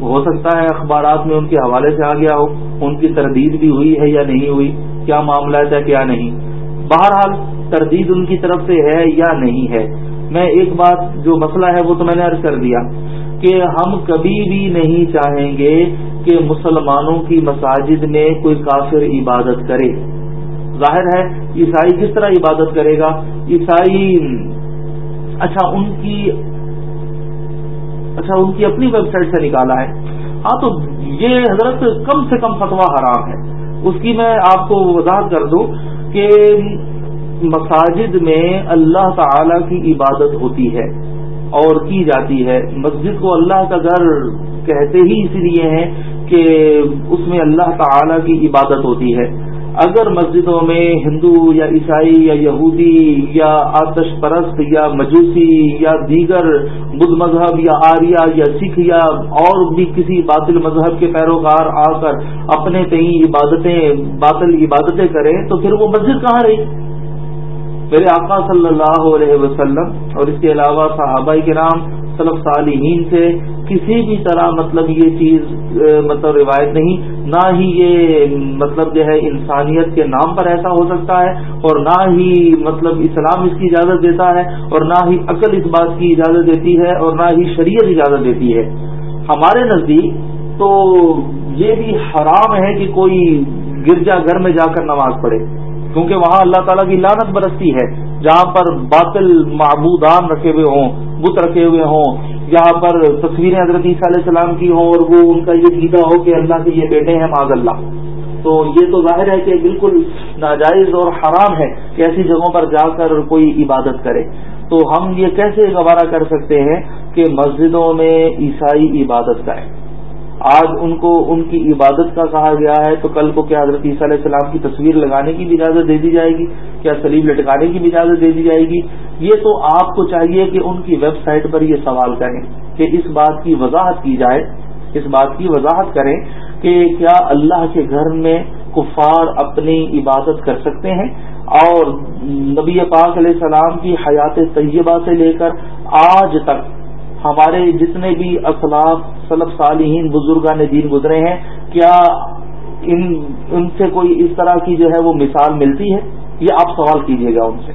ہو سکتا ہے اخبارات میں ان کے حوالے سے آ گیا ہو، ان کی تردید بھی ہوئی ہے یا نہیں ہوئی، کیا معاملہ ہے کیا نہیں۔ بہرحال، تردید ان کی طرف سے ہے یا نہیں ہے۔ میں ایک بات، جو مسئلہ ہے، وہ تو میں نے عرض کر دیا کہ ہم کبھی بھی نہیں چاہیں گے کہ مسلمانوں کی مساجد میں کوئی کافر عبادت کرے۔ ظاہر ہے، عیسائی کس طرح عبادت کرے گا؟ عیسائی اچھا ان کی اچھا ان کی اپنی ویب سائٹ سے نکالا ہے۔ ہاں تو یہ حضرت کم سے کم فتوا حرام ہے۔ اس کی میں آپ کو وضاحت کر دوں کہ مساجد میں اللہ تعالی کی عبادت ہوتی ہے اور کی جاتی ہے۔ مسجد کو اللہ کا گھر کہتے ہی اسی لیے ہیں کہ اس میں اللہ تعالی کی عبادت ہوتی ہے۔ اگر مسجدوں میں ہندو یا عیسائی یا یہودی یا آتش پرست یا مجوسی یا دیگر بدھ مذہب یا آریہ یا سکھ یا اور بھی کسی باطل مذہب کے پیروکار آ کر اپنے کئی عبادتیں، باطل عبادتیں کریں، تو پھر وہ مسجد کہاں رہی؟ میرے آقا صلی اللہ علیہ وسلم اور اس کے علاوہ صحابہ کے نام صالحین سے کسی بھی طرح مطلب یہ چیز مطلب روایت نہیں۔ نہ ہی یہ مطلب جو ہے انسانیت کے نام پر ایسا ہو سکتا ہے اور نہ ہی مطلب اسلام اس کی اجازت دیتا ہے اور نہ ہی عقل اس بات کی اجازت دیتی ہے اور نہ ہی شریعت اجازت دیتی ہے۔ ہمارے نزدیک تو یہ بھی حرام ہے کہ کوئی گرجا گھر میں جا کر نماز پڑھے، کیونکہ وہاں اللہ تعالیٰ کی لانت برستی ہے۔ جہاں پر باطل معبودان رکھے ہوئے ہوں، بت رکھے ہوئے ہوں یہاں پر تصویریں حضرت عیسیٰ علیہ السلام کی ہوں اور وہ ان کا یہ سیدھا ہو کہ اللہ کے یہ بیٹے ہیں معذ اللہ۔ تو یہ تو ظاہر ہے کہ بالکل ناجائز اور حرام ہے کہ ایسی جگہوں پر جا کر کوئی عبادت کرے۔ تو ہم یہ کیسے گوارا کر سکتے ہیں کہ مسجدوں میں عیسائی عبادت کریں؟ آج ان کو ان کی عبادت کا کہا گیا ہے، تو کل کو کیا حضرت عیسیٰ علیہ السلام کی تصویر لگانے کی بھی اجازت دے دی جائے گی؟ کیا سلیب لٹکانے کی بھی اجازت دے دی جائے گی؟ یہ تو آپ کو چاہیے کہ ان کی ویب سائٹ پر یہ سوال کریں کہ اس بات کی وضاحت کی جائے، اس بات کی وضاحت کریں کہ کیا اللہ کے گھر میں کفار اپنی عبادت کر سکتے ہیں؟ اور نبی پاک علیہ السلام کی حیات طیبہ سے لے کر آج تک ہمارے جتنے بھی اسلاف صلب صالحین بزرگان دین گزرے ہیں، کیا ان ان سے کوئی اس طرح کی جو ہے وہ مثال ملتی ہے؟ یہ آپ سوال کیجیے گا ان سے۔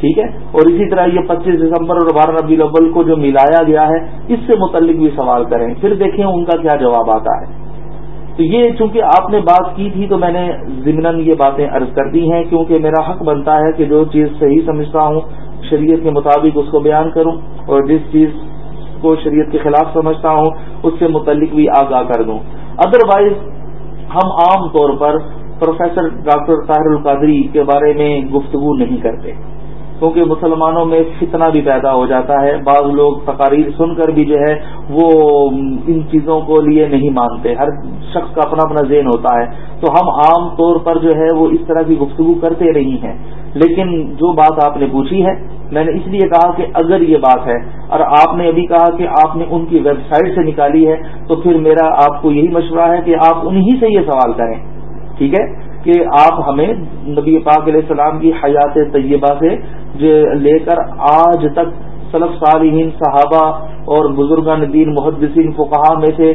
ٹھیک ہے؟ اور اسی طرح یہ پچیس دسمبر اور بارہ ربی الاول کو جو ملایا گیا ہے، اس سے متعلق بھی سوال کریں۔ پھر دیکھیں ان کا کیا جواب آتا ہے۔ تو یہ چونکہ آپ نے بات کی تھی تو میں نے ضمن یہ باتیں عرض کر دی ہیں، کیونکہ میرا حق بنتا ہے کہ جو چیز صحیح سمجھتا ہوں شریعت کے مطابق اس کو بیان کروں اور جس چیز کو شریعت کے خلاف سمجھتا ہوں، اس سے متعلق بھی آگاہ کر دوں۔ ادروائز ہم عام طور پر پروفیسر ڈاکٹر طاہر القادری کے بارے میں گفتگو نہیں کرتے۔ کیونکہ مسلمانوں میں فتنہ بھی پیدا ہو جاتا ہے۔ بعض لوگ تقاریر سن کر بھی جو ہے وہ ان چیزوں کو لیے نہیں مانتے۔ ہر شخص کا اپنا اپنا ذہن ہوتا ہے۔ تو ہم عام طور پر جو ہے وہ اس طرح کی گفتگو کرتے رہی ہیں۔ لیکن جو بات آپ نے پوچھی ہے، میں نے اس لیے کہا کہ اگر یہ بات ہے، اور آپ نے ابھی کہا کہ آپ نے ان کی ویب سائٹ سے نکالی ہے، تو پھر میرا آپ کو یہی مشورہ ہے کہ آپ انہی سے یہ سوال کریں۔ ٹھیک ہے؟ کہ آپ ہمیں نبی پاک علیہ السلام کی حیات طیبہ سے لے کر آج تک سلف صالحین، صحابہ اور بزرگان دین، محدثین فقہا میں سے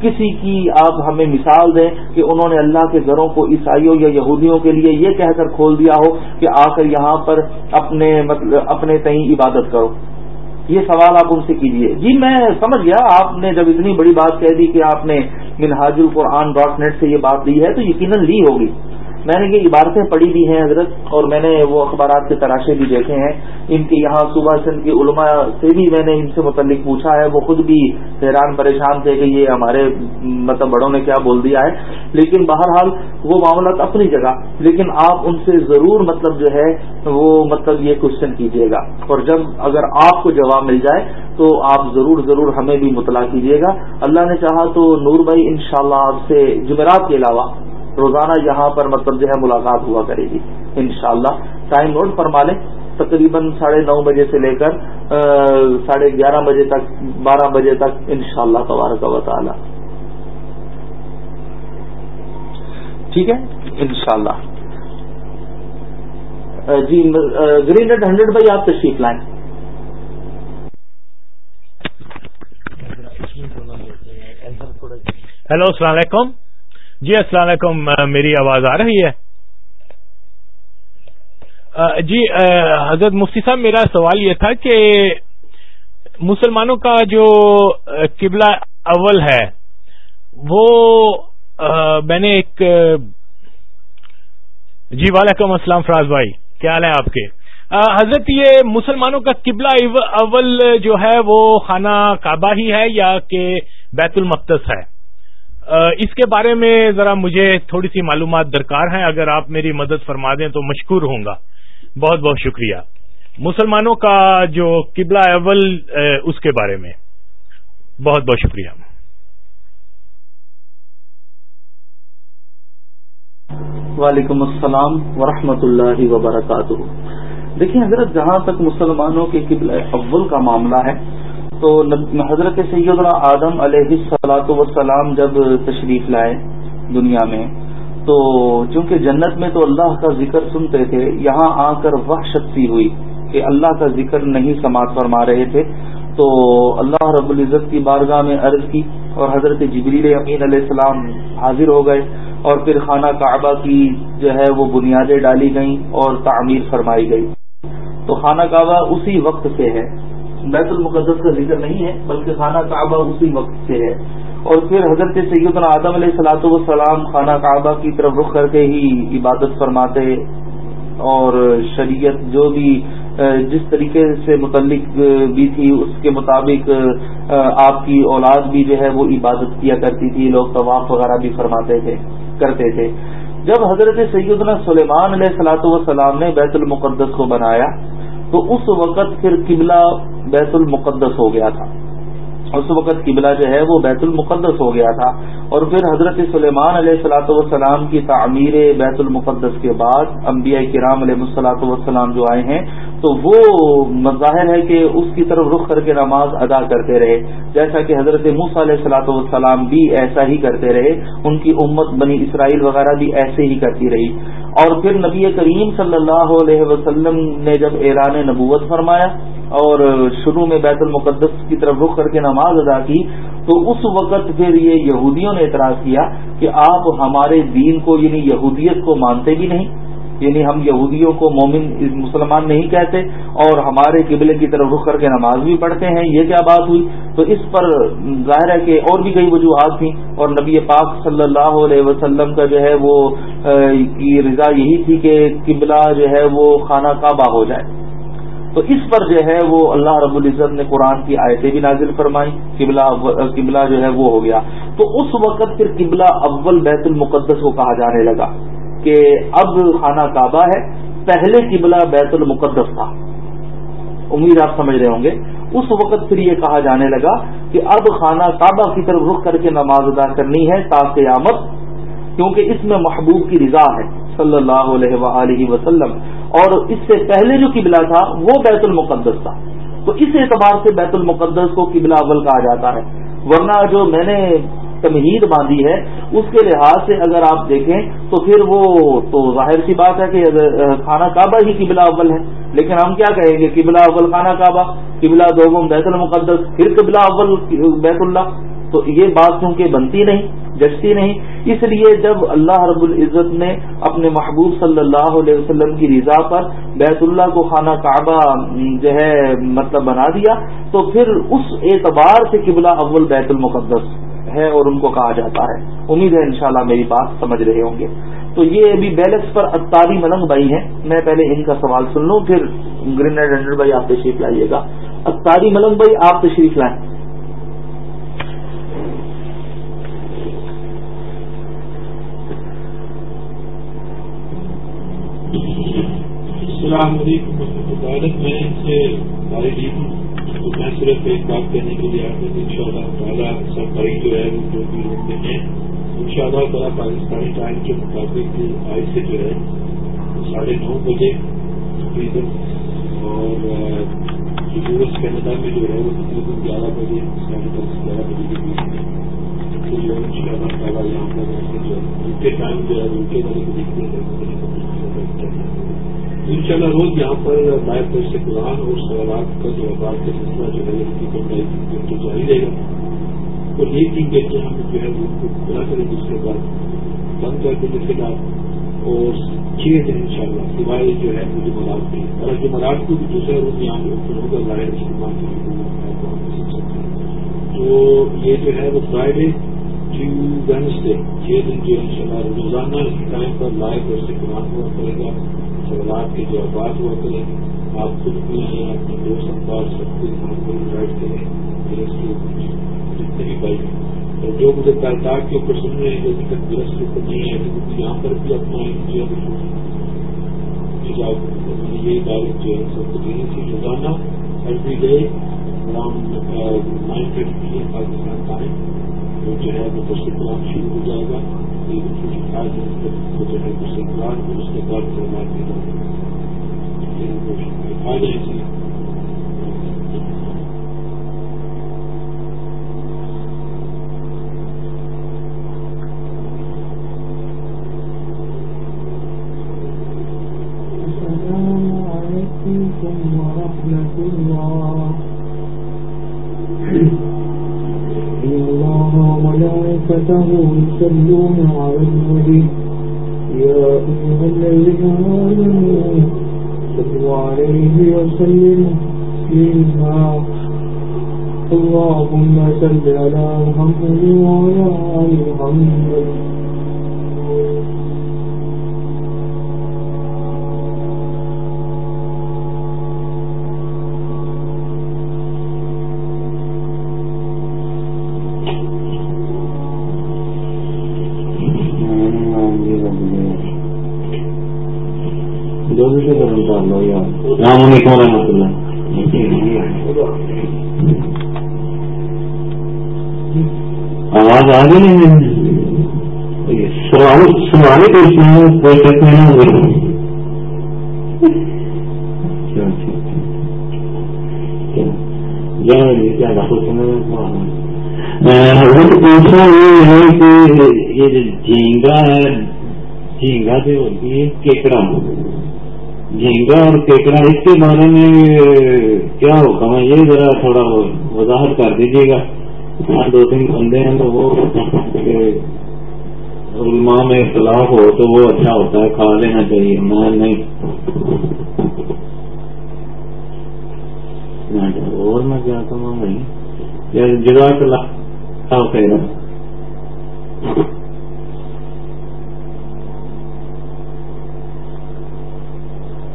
کسی کی آپ ہمیں مثال دیں کہ انہوں نے اللہ کے گھروں کو عیسائیوں یا یہودیوں کے لیے یہ کہہ کر کھول دیا ہو کہ آ کر یہاں پر اپنے مطلب اپنے تئیں عبادت کرو۔ یہ سوال آپ ان سے کیجیے جی میں سمجھ گیا، آپ نے جب اتنی بڑی بات کہہ دی کہ آپ نے منہاج القرآن ڈاٹ نیٹ سے یہ بات لی ہے تو یقیناً لی ہوگی۔ میں نے یہ عبارتیں پڑھی بھی ہیں حضرت، اور میں نے وہ اخبارات کے تراشے بھی دیکھے ہیں۔ ان کے یہاں صوبہ سندھ کی علماء سے بھی میں نے ان سے متعلق پوچھا ہے۔ وہ خود بھی حیران پریشان تھے کہ یہ ہمارے مطلب بڑوں نے کیا بول دیا ہے۔ لیکن بہرحال وہ معاملات اپنی جگہ، لیکن آپ ان سے ضرور مطلب جو ہے، وہ مطلب یہ کوشچن کیجیے گا۔ اور جب اگر آپ کو جواب مل جائے، تو آپ ضرور ضرور ہمیں بھی مطلع کیجیے گا۔ اللہ نے چاہا تو نور بھائی، انشاءاللہ شاء آپ سے جمعرات کے علاوہ روزانہ یہاں پر مطلب جو ہے ملاقات ہوا کرے گی۔ انشاءاللہ ٹائم نوٹ فرما لیں۔ تقریباً ساڑھے نو بجے سے لے کر ساڑھے گیارہ بجے تک، بارہ بجے تک انشاءاللہ شاء اللہ کا تعالی۔ ٹھیک ہے؟ انشاءاللہ۔ جی گرین ریڈ ہنڈریڈ بائی آپ تشریف لائیں۔ ہیلو، السلام علیکم۔ جی السلام علیکم میری آواز آ رہی ہے؟ جی حضرت مفتی صاحب، میرا سوال یہ تھا کہ مسلمانوں کا جو قبلہ اول ہے، وہ میں نے ایک جی وعلیکم السلام، فراز بھائی، کیا حال ہے آپ کے؟ حضرت، یہ مسلمانوں کا قبلہ اول جو ہے، وہ خانہ کعبہ ہی ہے یا کہ بیت المقدس ہے؟ اس کے بارے میں ذرا مجھے تھوڑی سی معلومات درکار ہیں۔ اگر آپ میری مدد فرما دیں تو مشکور ہوں گا۔ بہت بہت شکریہ۔ مسلمانوں کا جو قبلہ اول اس کے بارے میں۔ بہت بہت شکریہ۔ وعلیکم السلام ورحمۃ اللہ وبرکاتہ۔ دیکھیں حضرت، جہاں تک مسلمانوں کے قبلہ اول کا معاملہ ہے تو حضرت سیدنا آدم علیہ السلاۃ وسلام جب تشریف لائے دنیا میں، تو چونکہ جنت میں تو اللہ کا ذکر سنتے تھے، یہاں آ کر وہ شکتی ہوئی کہ اللہ کا ذکر نہیں سماعت فرما رہے تھے، تو اللہ رب العزت کی بارگاہ میں عرض کی اور حضرت جبریل امین علیہ السلام حاضر ہو گئے اور پھر خانہ کعبہ کی جو ہے وہ بنیادیں ڈالی گئیں اور تعمیر فرمائی گئی۔ تو خانہ کعبہ اسی وقت سے ہے بیت المقدس کا ذکر نہیں ہے، بلکہ خانہ کعبہ اسی وقت سے ہے۔ اور پھر حضرت سیدنا آدم علیہ السلاۃ والسلام خانہ کعبہ کی طرف رخ کر کے ہی عبادت فرماتے اور شریعت جو بھی جس طریقے سے متعلق بھی تھی، اس کے مطابق آپ کی اولاد بھی جو ہے وہ عبادت کیا کرتی تھی، لوگ طواف وغیرہ بھی فرماتے تھے، کرتے تھے۔ جب حضرت سیدنا سلیمان علیہ السلاۃ والسلام نے بیت المقدس کو بنایا تو اس وقت پھر قبلہ بیت المقدس ہو گیا تھا۔ اس وقت قبلہ جو ہے وہ بیت المقدس ہو گیا تھا۔ اور پھر حضرت سلیمان علیہ السلاۃ والسلام کی تعمیر بیت المقدس کے بعد انبیاء کرام علیہ السلاۃ والسلام جو آئے ہیں، تو وہ ظاہر ہے کہ اس کی طرف رخ کر کے نماز ادا کرتے رہے۔ جیسا کہ حضرت موس علیہ السلاۃ والسلام بھی ایسا ہی کرتے رہے۔ ان کی امت بنی اسرائیل وغیرہ بھی ایسے ہی کرتی رہی۔ اور پھر نبی کریم صلی اللہ علیہ وسلم نے جب اعلان نبوت فرمایا اور شروع میں بیت المقدس کی طرف رخ کر کے نماز ادا کی، تو اس وقت پھر یہ یہودیوں نے اعتراض کیا کہ آپ ہمارے دین کو یعنی یہودیت کو مانتے بھی نہیں۔ یعنی ہم یہودیوں کو مومن مسلمان نہیں کہتے اور ہمارے قبلے کی طرف رخ کر کے نماز بھی پڑھتے ہیں، یہ کیا بات ہوئی؟ تو اس پر ظاہر ہے کہ اور بھی کئی وجوہات تھیں اور نبی پاک صلی اللہ علیہ وسلم کا جو ہے وہ رضا یہی تھی کہ قبلہ جو ہے وہ خانہ کعبہ ہو جائے۔ تو اس پر جو ہے وہ اللہ رب العزت نے قرآن کی آیتیں بھی نازل فرمائی قبلہ قبلہ جو ہے وہ ہو گیا۔ تو اس وقت پھر قبلہ اول بیت المقدس کو کہا جانے لگا۔ کہ اب خانہ کعبہ ہے، پہلے قبلہ بیت المقدس تھا۔ امید آپ سمجھ رہے ہوں گے۔ اس وقت پھر یہ کہا جانے لگا کہ اب خانہ کعبہ کی طرف رخ کر کے نماز ادا کرنی ہے تا قیامت، کیونکہ اس میں محبوب کی رضا ہے، صلی اللہ علیہ وآلہ وسلم۔ اور اس سے پہلے جو قبلہ تھا، وہ بیت المقدس تھا۔ تو اس اعتبار سے بیت المقدس کو قبلہ اول کہا جاتا ہے۔ ورنہ جو میں نے تمہید باندھی ہے، اس کے لحاظ سے اگر آپ دیکھیں تو پھر وہ تو ظاہر سی بات ہے کہ خانہ کعبہ ہی قبلہ اول ہے۔ لیکن ہم کیا کہیں گے؟ قبلہ اول خانہ کعبہ، قبلہ دوم بیت المقدس، پھر قبلہ اول بیت اللہ۔ تو یہ بات چونکہ بنتی نہیں، جچتی نہیں، اس لیے جب اللہ رب العزت نے اپنے محبوب صلی اللہ علیہ وسلم کی رضا پر بیت اللہ کو خانہ کعبہ، جو ہے مطلب بنا دیا، تو پھر اس اعتبار سے قبلہ اول بیت المقدس۔ ہے اور ان کو کہا جاتا ہے۔ امید ہے انشاءاللہ میری بات سمجھ رہے ہوں گے۔ تو یہ ابھی بیلکس پر اتاری ملنگ بھائی ہیں۔ میں پہلے ان کا سوال سن لوں، پھر گرینڈ بھائی آپ تشریف لائیے گا۔ اتاری ملنگ بھائی، آپ تشریف لائیں۔ السلام علیکم، میں سے تو میں صرف ایک بات کہنے کے لیے آتا ہوں ان شاء اللہ تعالیٰ سب بھائی جو ہے وہ جو بھی ہوتے ہیں۔ ان شاء اللہ تعالیٰ پاکستانی ٹائم کے مطابق آج سے جو ہے ساڑھے نو بجے تقریباً۔ اور یونیورس کینیڈا میں جو ہے وہ تقریباً گیارہ بجے، ساڑھے دس گیارہ بجے کے بیچ میں۔ تو جو ہے ان شاء اللہ تعالیٰ یہاں پر جو ہے ان کے ٹائم جو ہے ان کے والے کو دیکھتے ہیں۔ ان شاء اللہ روز یہاں پر لائف سے قرآن اور سوالات کا جو آباد کا سلسلہ جو ہے تو جاری رہے گا۔ اور یہ تین گھنٹے ہم جو ہے، وہ کھلا کریں گے اس کے بعد بند کر دینے کے بعد اور چھ دن ان شاء اللہ سوائے جو ہے وہ جمعرات کی اور جمعرات کو بھی دوسرا روز یہاں پہ اوپن ہوگا، ظاہر استعمال کے لیے تو یہ جو ہے، وہ فرائیڈے ٹو وینسڈے چھ دن جو ہے، ان شاء اللہ روزانہ اس ٹائم پر لائف اور سے قرآن ہوا کرے گا۔ سوالات کے جو آباد ہوا کریں آپ خود بھی ہیں، اپنے دوست اخبار سب کو یہاں پر انوائٹ کریں جتنے بھی بھائی اور جو مجھے تعداد کے اوپر سن رہے ہیں، جو ابھی تک درست کے اوپر نہیں ہے کیونکہ یہاں پر بھی اپنا جو یہ دعوت جو ہے، سب کو دینی تھی روزانہ every day around nine thirty Pakistan time جو ہے وہ تشریف کام شروع ہو جائے گا۔ جو ہے اس کے بعد آ جائیں گے ورحمة الله وملائكته يصلون على النبي يا أيها الذين آمنوا صلوا عليه وسلموا تسليما اللهم صل على محمد وعلى آل محمد آواز آ گئی سوال سوال کوئی شک نہیں جی، پوچھنا یہ ہے؟ کہ یہ جو جھینگا ہے، جھینگا جو ہوتی ہے، کیکڑا۔ جھینگا اور کیکڑا اس کے بارے میں کیا ہوگا میں یہ ذرا تھوڑا وضاحت کر دیجیے گا۔ ہاں، دو تین بندے ہیں تو وہ علماء میں اختلاف ہو تو وہ اچھا ہوتا ہے، کھا لینا چاہیے میں نہیں۔ اور میں کیا کہوں بھائی؟ جزاک اللہ خیر۔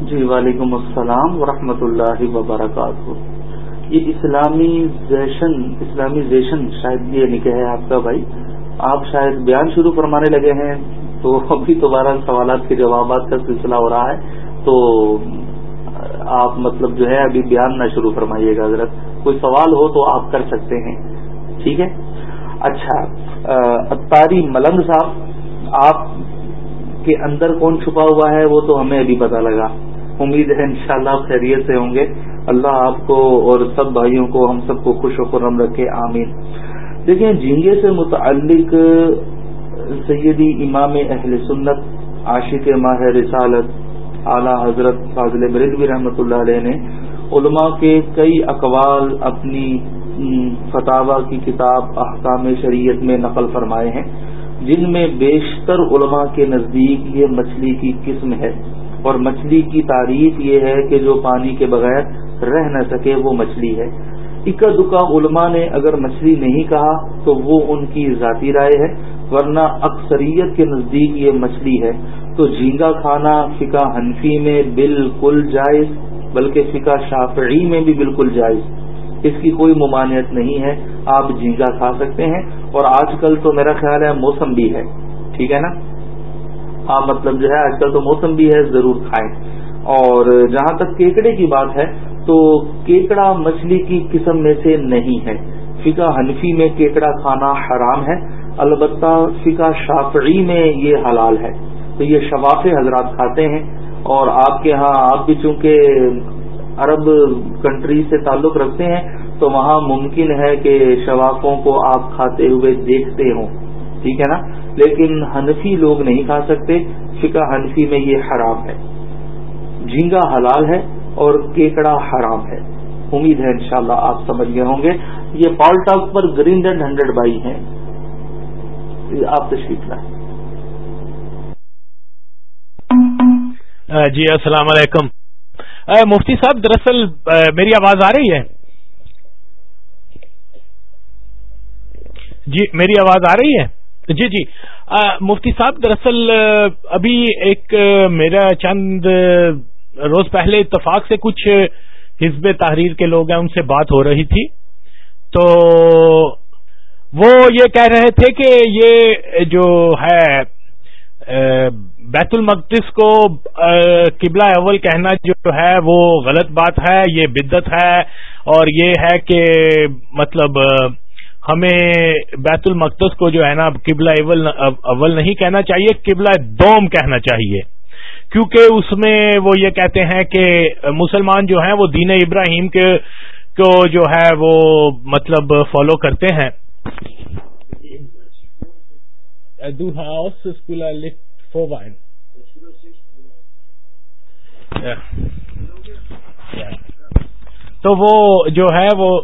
جی وعلیکم السلام ورحمۃ اللہ وبرکاتہ۔ یہ اسلامی زیشن اسلامی زیشن شاید یہ نکہ ہے آپ کا بھائی۔ آپ شاید بیان شروع فرمانے لگے ہیں، تو ابھی دوبارہ سوالات کے جوابات کا سلسلہ ہو رہا ہے۔ تو آپ مطلب جو ہے، ابھی بیان نہ شروع فرمائیے گا حضرت۔ کوئی سوال ہو تو آپ کر سکتے ہیں۔ ٹھیک ہے؟ اچھا اتاری ملنگ صاحب، آپ کے اندر کون چھپا ہوا ہے؟ وہ تو ہمیں ابھی پتا لگا۔ امید ہے انشاءاللہ شاء خیریت سے ہوں گے۔ اللہ آپ کو اور سب بھائیوں کو ہم سب کو خوش و خرم رکھے، آمین۔ دیکھیں، جھینگے سے متعلق سیدی امام اہل سنت، عاشق ماہ رسالت، اعلی حضرت فاضل بردوی رحمۃ اللہ علیہ نے علماء کے کئی اقوال اپنی فتح کی کتاب احکام شریعت میں نقل فرمائے ہیں، جن میں بیشتر علماء کے نزدیک یہ مچھلی کی قسم ہے۔ اور مچھلی کی تعریف یہ ہے کہ جو پانی کے بغیر رہ نہ سکے وہ مچھلی ہے۔ اکا دکا علماء نے اگر مچھلی نہیں کہا تو وہ ان کی ذاتی رائے ہے، ورنہ اکثریت کے نزدیک یہ مچھلی ہے۔ تو جھینگا کھانا فقہ حنفی میں بالکل جائز، بلکہ فقہ شافعی میں بھی بالکل جائز۔ اس کی کوئی ممانعت نہیں ہے، آپ جھینگا کھا سکتے ہیں۔ اور آج کل تو میرا خیال ہے موسم بھی ہے، ٹھیک ہے نا؟ ہاں مطلب جو ہے، آج کل تو موسم بھی ہے، ضرور کھائیں۔ اور جہاں تک کیکڑے کی بات ہے تو کیکڑا مچھلی کی قسم میں سے نہیں ہے۔ فقہ حنفی میں کیکڑا کھانا حرام ہے، البتہ فقہ شافعی میں یہ حلال ہے۔ تو یہ شفاف حضرات کھاتے ہیں اور آپ کے ہاں آپ بھی چونکہ عرب کنٹری سے تعلق رکھتے ہیں، تو وہاں ممکن ہے کہ شوافوں کو آپ کھاتے ہوئے دیکھتے ہوں۔ ٹھیک ہے نا؟ لیکن ہنفی لوگ نہیں کھا سکتے، فقہ ہنفی میں یہ حرام ہے۔ جھینگا حلال ہے اور کیکڑا حرام ہے۔ امید ہے انشاءاللہ آپ سمجھ گئے ہوں گے۔ یہ پال ٹاک پر گرین اینڈ ہنڈریڈ بائی ہیں۔ آپ تشریف لائیں۔ جی السلام علیکم۔ مفتی صاحب، دراصل میری آواز آ رہی ہے؟ جی میری آواز آ رہی ہے؟ جی جی۔ مفتی صاحب، دراصل ابھی ایک میرا چند روز پہلے اتفاق سے کچھ حزب تحریر کے لوگ ہیں، ان سے بات ہو رہی تھی۔ تو وہ یہ کہہ رہے تھے کہ یہ جو ہے بیت المقدس کو قبلہ اول کہنا جو ہے، وہ غلط بات ہے، یہ بدت ہے۔ اور یہ ہے کہ مطلب ہمیں بیت المقدس کو جو ہے نا، قبلہ اول اول نہیں کہنا چاہیے، قبلہ دوم کہنا چاہیے۔ کیونکہ اس میں وہ یہ کہتے ہیں کہ مسلمان جو ہیں وہ دین ابراہیم کے کو جو ہے وہ مطلب فالو کرتے ہیں۔ تو وہ جو ہے وہ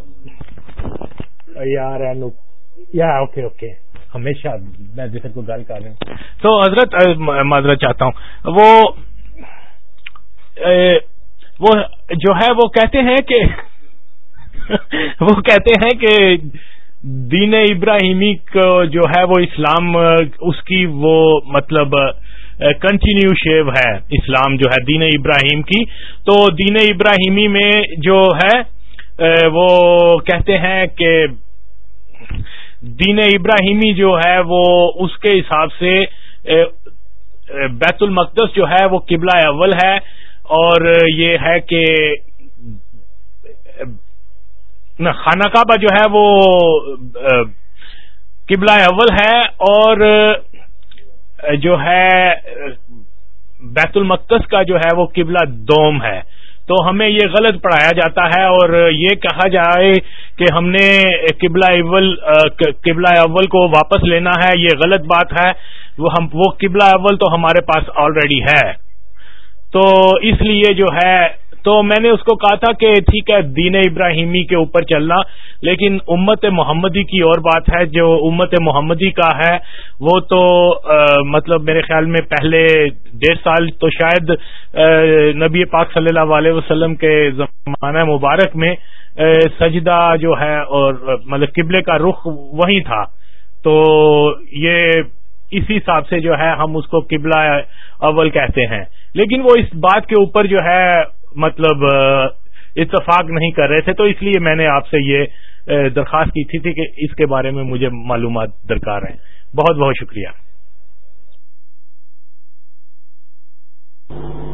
یار یا اوکے اوکے ہمیشہ میں جیسے کو گل کر رہا ہوں۔ تو حضرت معذرت چاہتا ہوں، وہ وہ جو ہے، وہ کہتے ہیں کہ، وہ کہتے ہیں کہ دین ابراہیمی کو جو ہے، وہ اسلام، اس کی وہ مطلب کنٹینیو شیو ہے، اسلام جو ہے، دین ابراہیم کی۔ تو دین ابراہیمی میں جو ہے وہ کہتے ہیں کہ دین ابراہیمی جو ہے وہ اس کے حساب سے بیت المقدس جو ہے وہ قبلہ اول ہے، اور یہ ہے کہ خانہ کعبہ جو ہے وہ قبلہ اول ہے، اور جو ہے، بیت المقدس کا جو ہے وہ قبلہ دوم ہے۔ تو ہمیں یہ غلط پڑھایا جاتا ہے اور یہ کہا جائے کہ ہم نے قبلہ اول قبلہ اول کو واپس لینا ہے، یہ غلط بات ہے۔ وہ ہم، وہ قبلہ اول تو ہمارے پاس آلریڈی ہے۔ تو اس لیے جو ہے تو میں نے اس کو کہا تھا کہ ٹھیک ہے، دین ابراہیمی کے اوپر چلنا۔ لیکن امت محمدی کی اور بات ہے، جو امت محمدی کا ہے، وہ تو مطلب میرے خیال میں پہلے ڈیڑھ سال تو شاید نبی پاک صلی اللہ علیہ وسلم کے زمانہ مبارک میں سجدہ جو ہے اور مطلب قبلے کا رخ وہی تھا۔ تو یہ اسی حساب سے جو ہے، ہم اس کو قبلہ اول کہتے ہیں۔ لیکن وہ اس بات کے اوپر جو ہے مطلب اتفاق نہیں کر رہے تھے تو اس لیے میں نے آپ سے یہ درخواست کی تھی, تھی کہ اس کے بارے میں مجھے معلومات درکار ہیں۔ بہت بہت شکریہ۔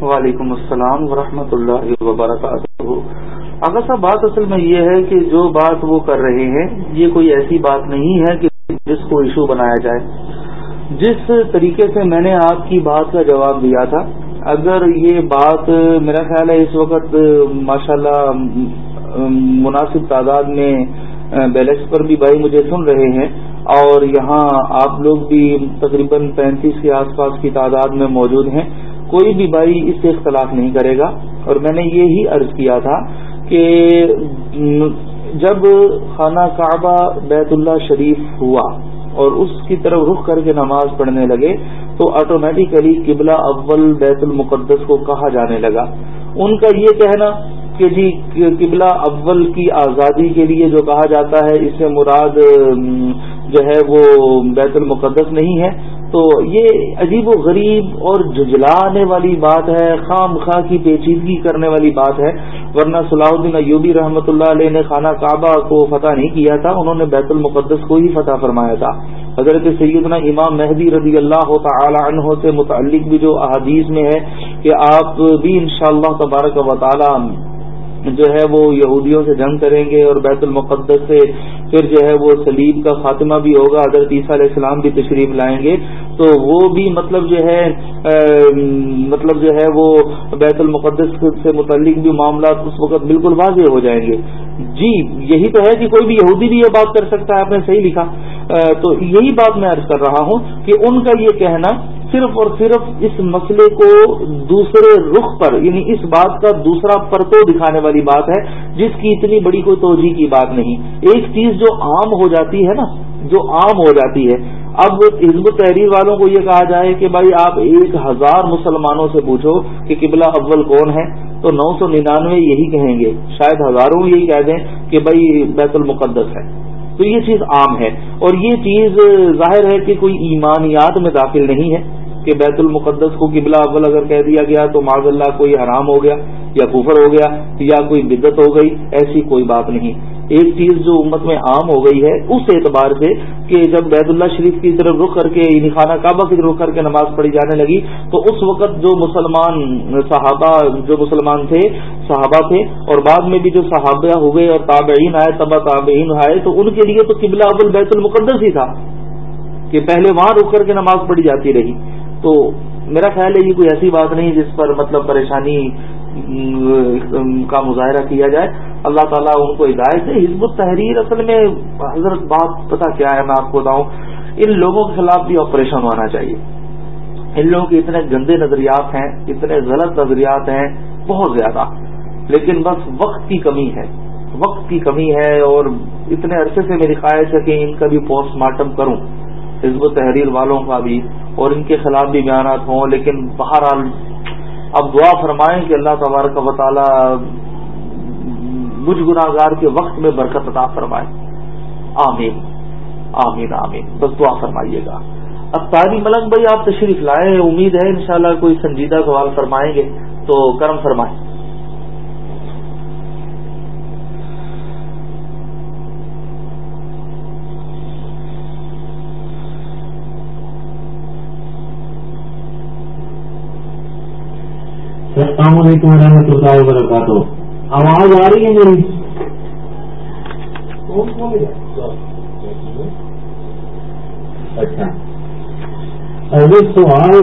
وعلیکم السلام ورحمۃ اللہ وبرکاتہ۔ اگر صاحب بات اصل میں یہ ہے کہ جو بات وہ کر رہے ہیں یہ کوئی ایسی بات نہیں ہے کہ جس کو ایشو بنایا جائے۔ جس طریقے سے میں نے آپ کی بات کا جواب دیا تھا اگر یہ بات میرا خیال ہے اس وقت، ماشاءاللہ مناسب تعداد میں بیلیکس پر بھی بھائی مجھے سن رہے ہیں اور یہاں آپ لوگ بھی تقریباً پینتیس کے آس پاس کی تعداد میں موجود ہیں۔ کوئی بھی بھائی اس سے اختلاف نہیں کرے گا۔ اور میں نے یہی عرض کیا تھا کہ جب خانہ کعبہ بیت اللہ شریف ہوا اور اس کی طرف رخ کر کے نماز پڑھنے لگے تو آٹومیٹیکلی قبلہ اول بیت المقدس کو کہا جانے لگا۔ ان کا یہ کہنا کہ جی قبلہ اول کی آزادی کے لیے جو کہا جاتا ہے، اس سے مراد جو ہے وہ بیت المقدس نہیں ہے۔ تو یہ عجیب و غریب اور جھجلانے والی بات ہے، خام خواہ کی پیچیدگی کرنے والی بات ہے۔ ورنہ صلاح الدین ایوبی رحمۃ اللہ علیہ نے خانہ کعبہ کو فتح نہیں کیا تھا، انہوں نے بیت المقدس کو ہی فتح فرمایا تھا۔ حضرت سیدنا امام مہدی رضی اللہ تعالی عنہ سے متعلق بھی جو احادیث میں ہے کہ آپ بھی انشاءاللہ تبارک و تعالی جو ہے وہ یہودیوں سے جنگ کریں گے اور بیت المقدس سے پھر جو ہے وہ سلیب کا خاتمہ بھی ہوگا، حضرت عیسیٰ علیہ السلام بھی تشریف لائیں گے۔ تو وہ بھی مطلب جو ہے مطلب جو ہے وہ بیت المقدس سے متعلق بھی معاملات اس وقت بالکل واضح ہو جائیں گے۔ جی یہی تو ہے کہ کوئی بھی یہودی بھی یہ بات کر سکتا ہے، آپ نے صحیح لکھا۔ تو یہی بات میں عرض کر رہا ہوں کہ ان کا یہ کہنا صرف اور صرف اس مسئلے کو دوسرے رخ پر یعنی اس بات کا دوسرا پرتو دکھانے والی بات ہے، جس کی اتنی بڑی کوئی توجہ کی بات نہیں۔ ایک چیز جو عام ہو جاتی ہے نا، جو عام ہو جاتی ہے۔ اب حزب تحریر والوں کو یہ کہا جائے کہ بھائی آپ ایک ہزار مسلمانوں سے پوچھو کہ قبلہ اول کون ہے، تو نو سو ننانوے یہی کہیں گے۔ شاید ہزاروں یہی کہہ دیں کہ بھائی بیت المقدس ہے۔ تو یہ چیز عام ہے۔ اور یہ چیز ظاہر ہے کہ کوئی ایمانیات میں داخل نہیں ہے۔ کہ بیت المقدس کو قبلہ اول اگر کہہ دیا گیا تو معذ اللہ کوئی حرام ہو گیا یا کفر ہو گیا یا کوئی بدت ہو گئی، ایسی کوئی بات نہیں۔ ایک چیز جو امت میں عام ہو گئی ہے، اس اعتبار سے کہ جب بیت اللہ شریف کی طرف رخ کر کے یعنی خانہ کعبہ کی طرف رخ کر کے نماز پڑھی جانے لگی، تو اس وقت جو مسلمان صحابہ، جو مسلمان تھے، صحابہ تھے، اور بعد میں بھی جو صحابہ ہوئے اور تابعین آئے، تبا تابعین آئے، تو ان کے لیے تو قبلہ اول بیت المقدس ہی تھا کہ پہلے وہاں رک کر کے نماز پڑھی جاتی رہی۔ تو میرا خیال ہے یہ کوئی ایسی بات نہیں جس پر مطلب پریشانی کا مظاہرہ کیا جائے۔ اللہ تعالیٰ ان کو ہدایت ہے حزب التحریر اصل میں حضرت بات پتا کیا ہے، میں آپ کو بتاؤں۔ ان لوگوں کے خلاف بھی آپریشن ہونا چاہیے۔ ان لوگوں کے اتنے گندے نظریات ہیں، اتنے غلط نظریات ہیں، بہت زیادہ۔ لیکن بس وقت کی کمی ہے۔ وقت کی کمی ہے اور اتنے عرصے سے میری خواہش ہے کہ ان کا بھی پوسٹ مارٹم کروں۔ حزب تحریر والوں کا بھی۔ اور ان کے خلاف بھی بیانات ہوں، لیکن بہرحال اب دعا فرمائیں کہ اللہ تبارک و تعالی مجھ گناگار کے وقت میں برکت عطا فرمائے۔ آمین۔ آمین آمین۔ بس دعا فرمائیے گا۔ اب تاری ملنگ بھائی، آپ تشریف لائے، امید ہے انشاءاللہ کوئی سنجیدہ سوال فرمائیں گے تو کرم فرمائیں سر السلام علیکم و رحمۃ اللہ وبرکاتہ آواز آ رہی ہے میری؟ اچھا۔ سوال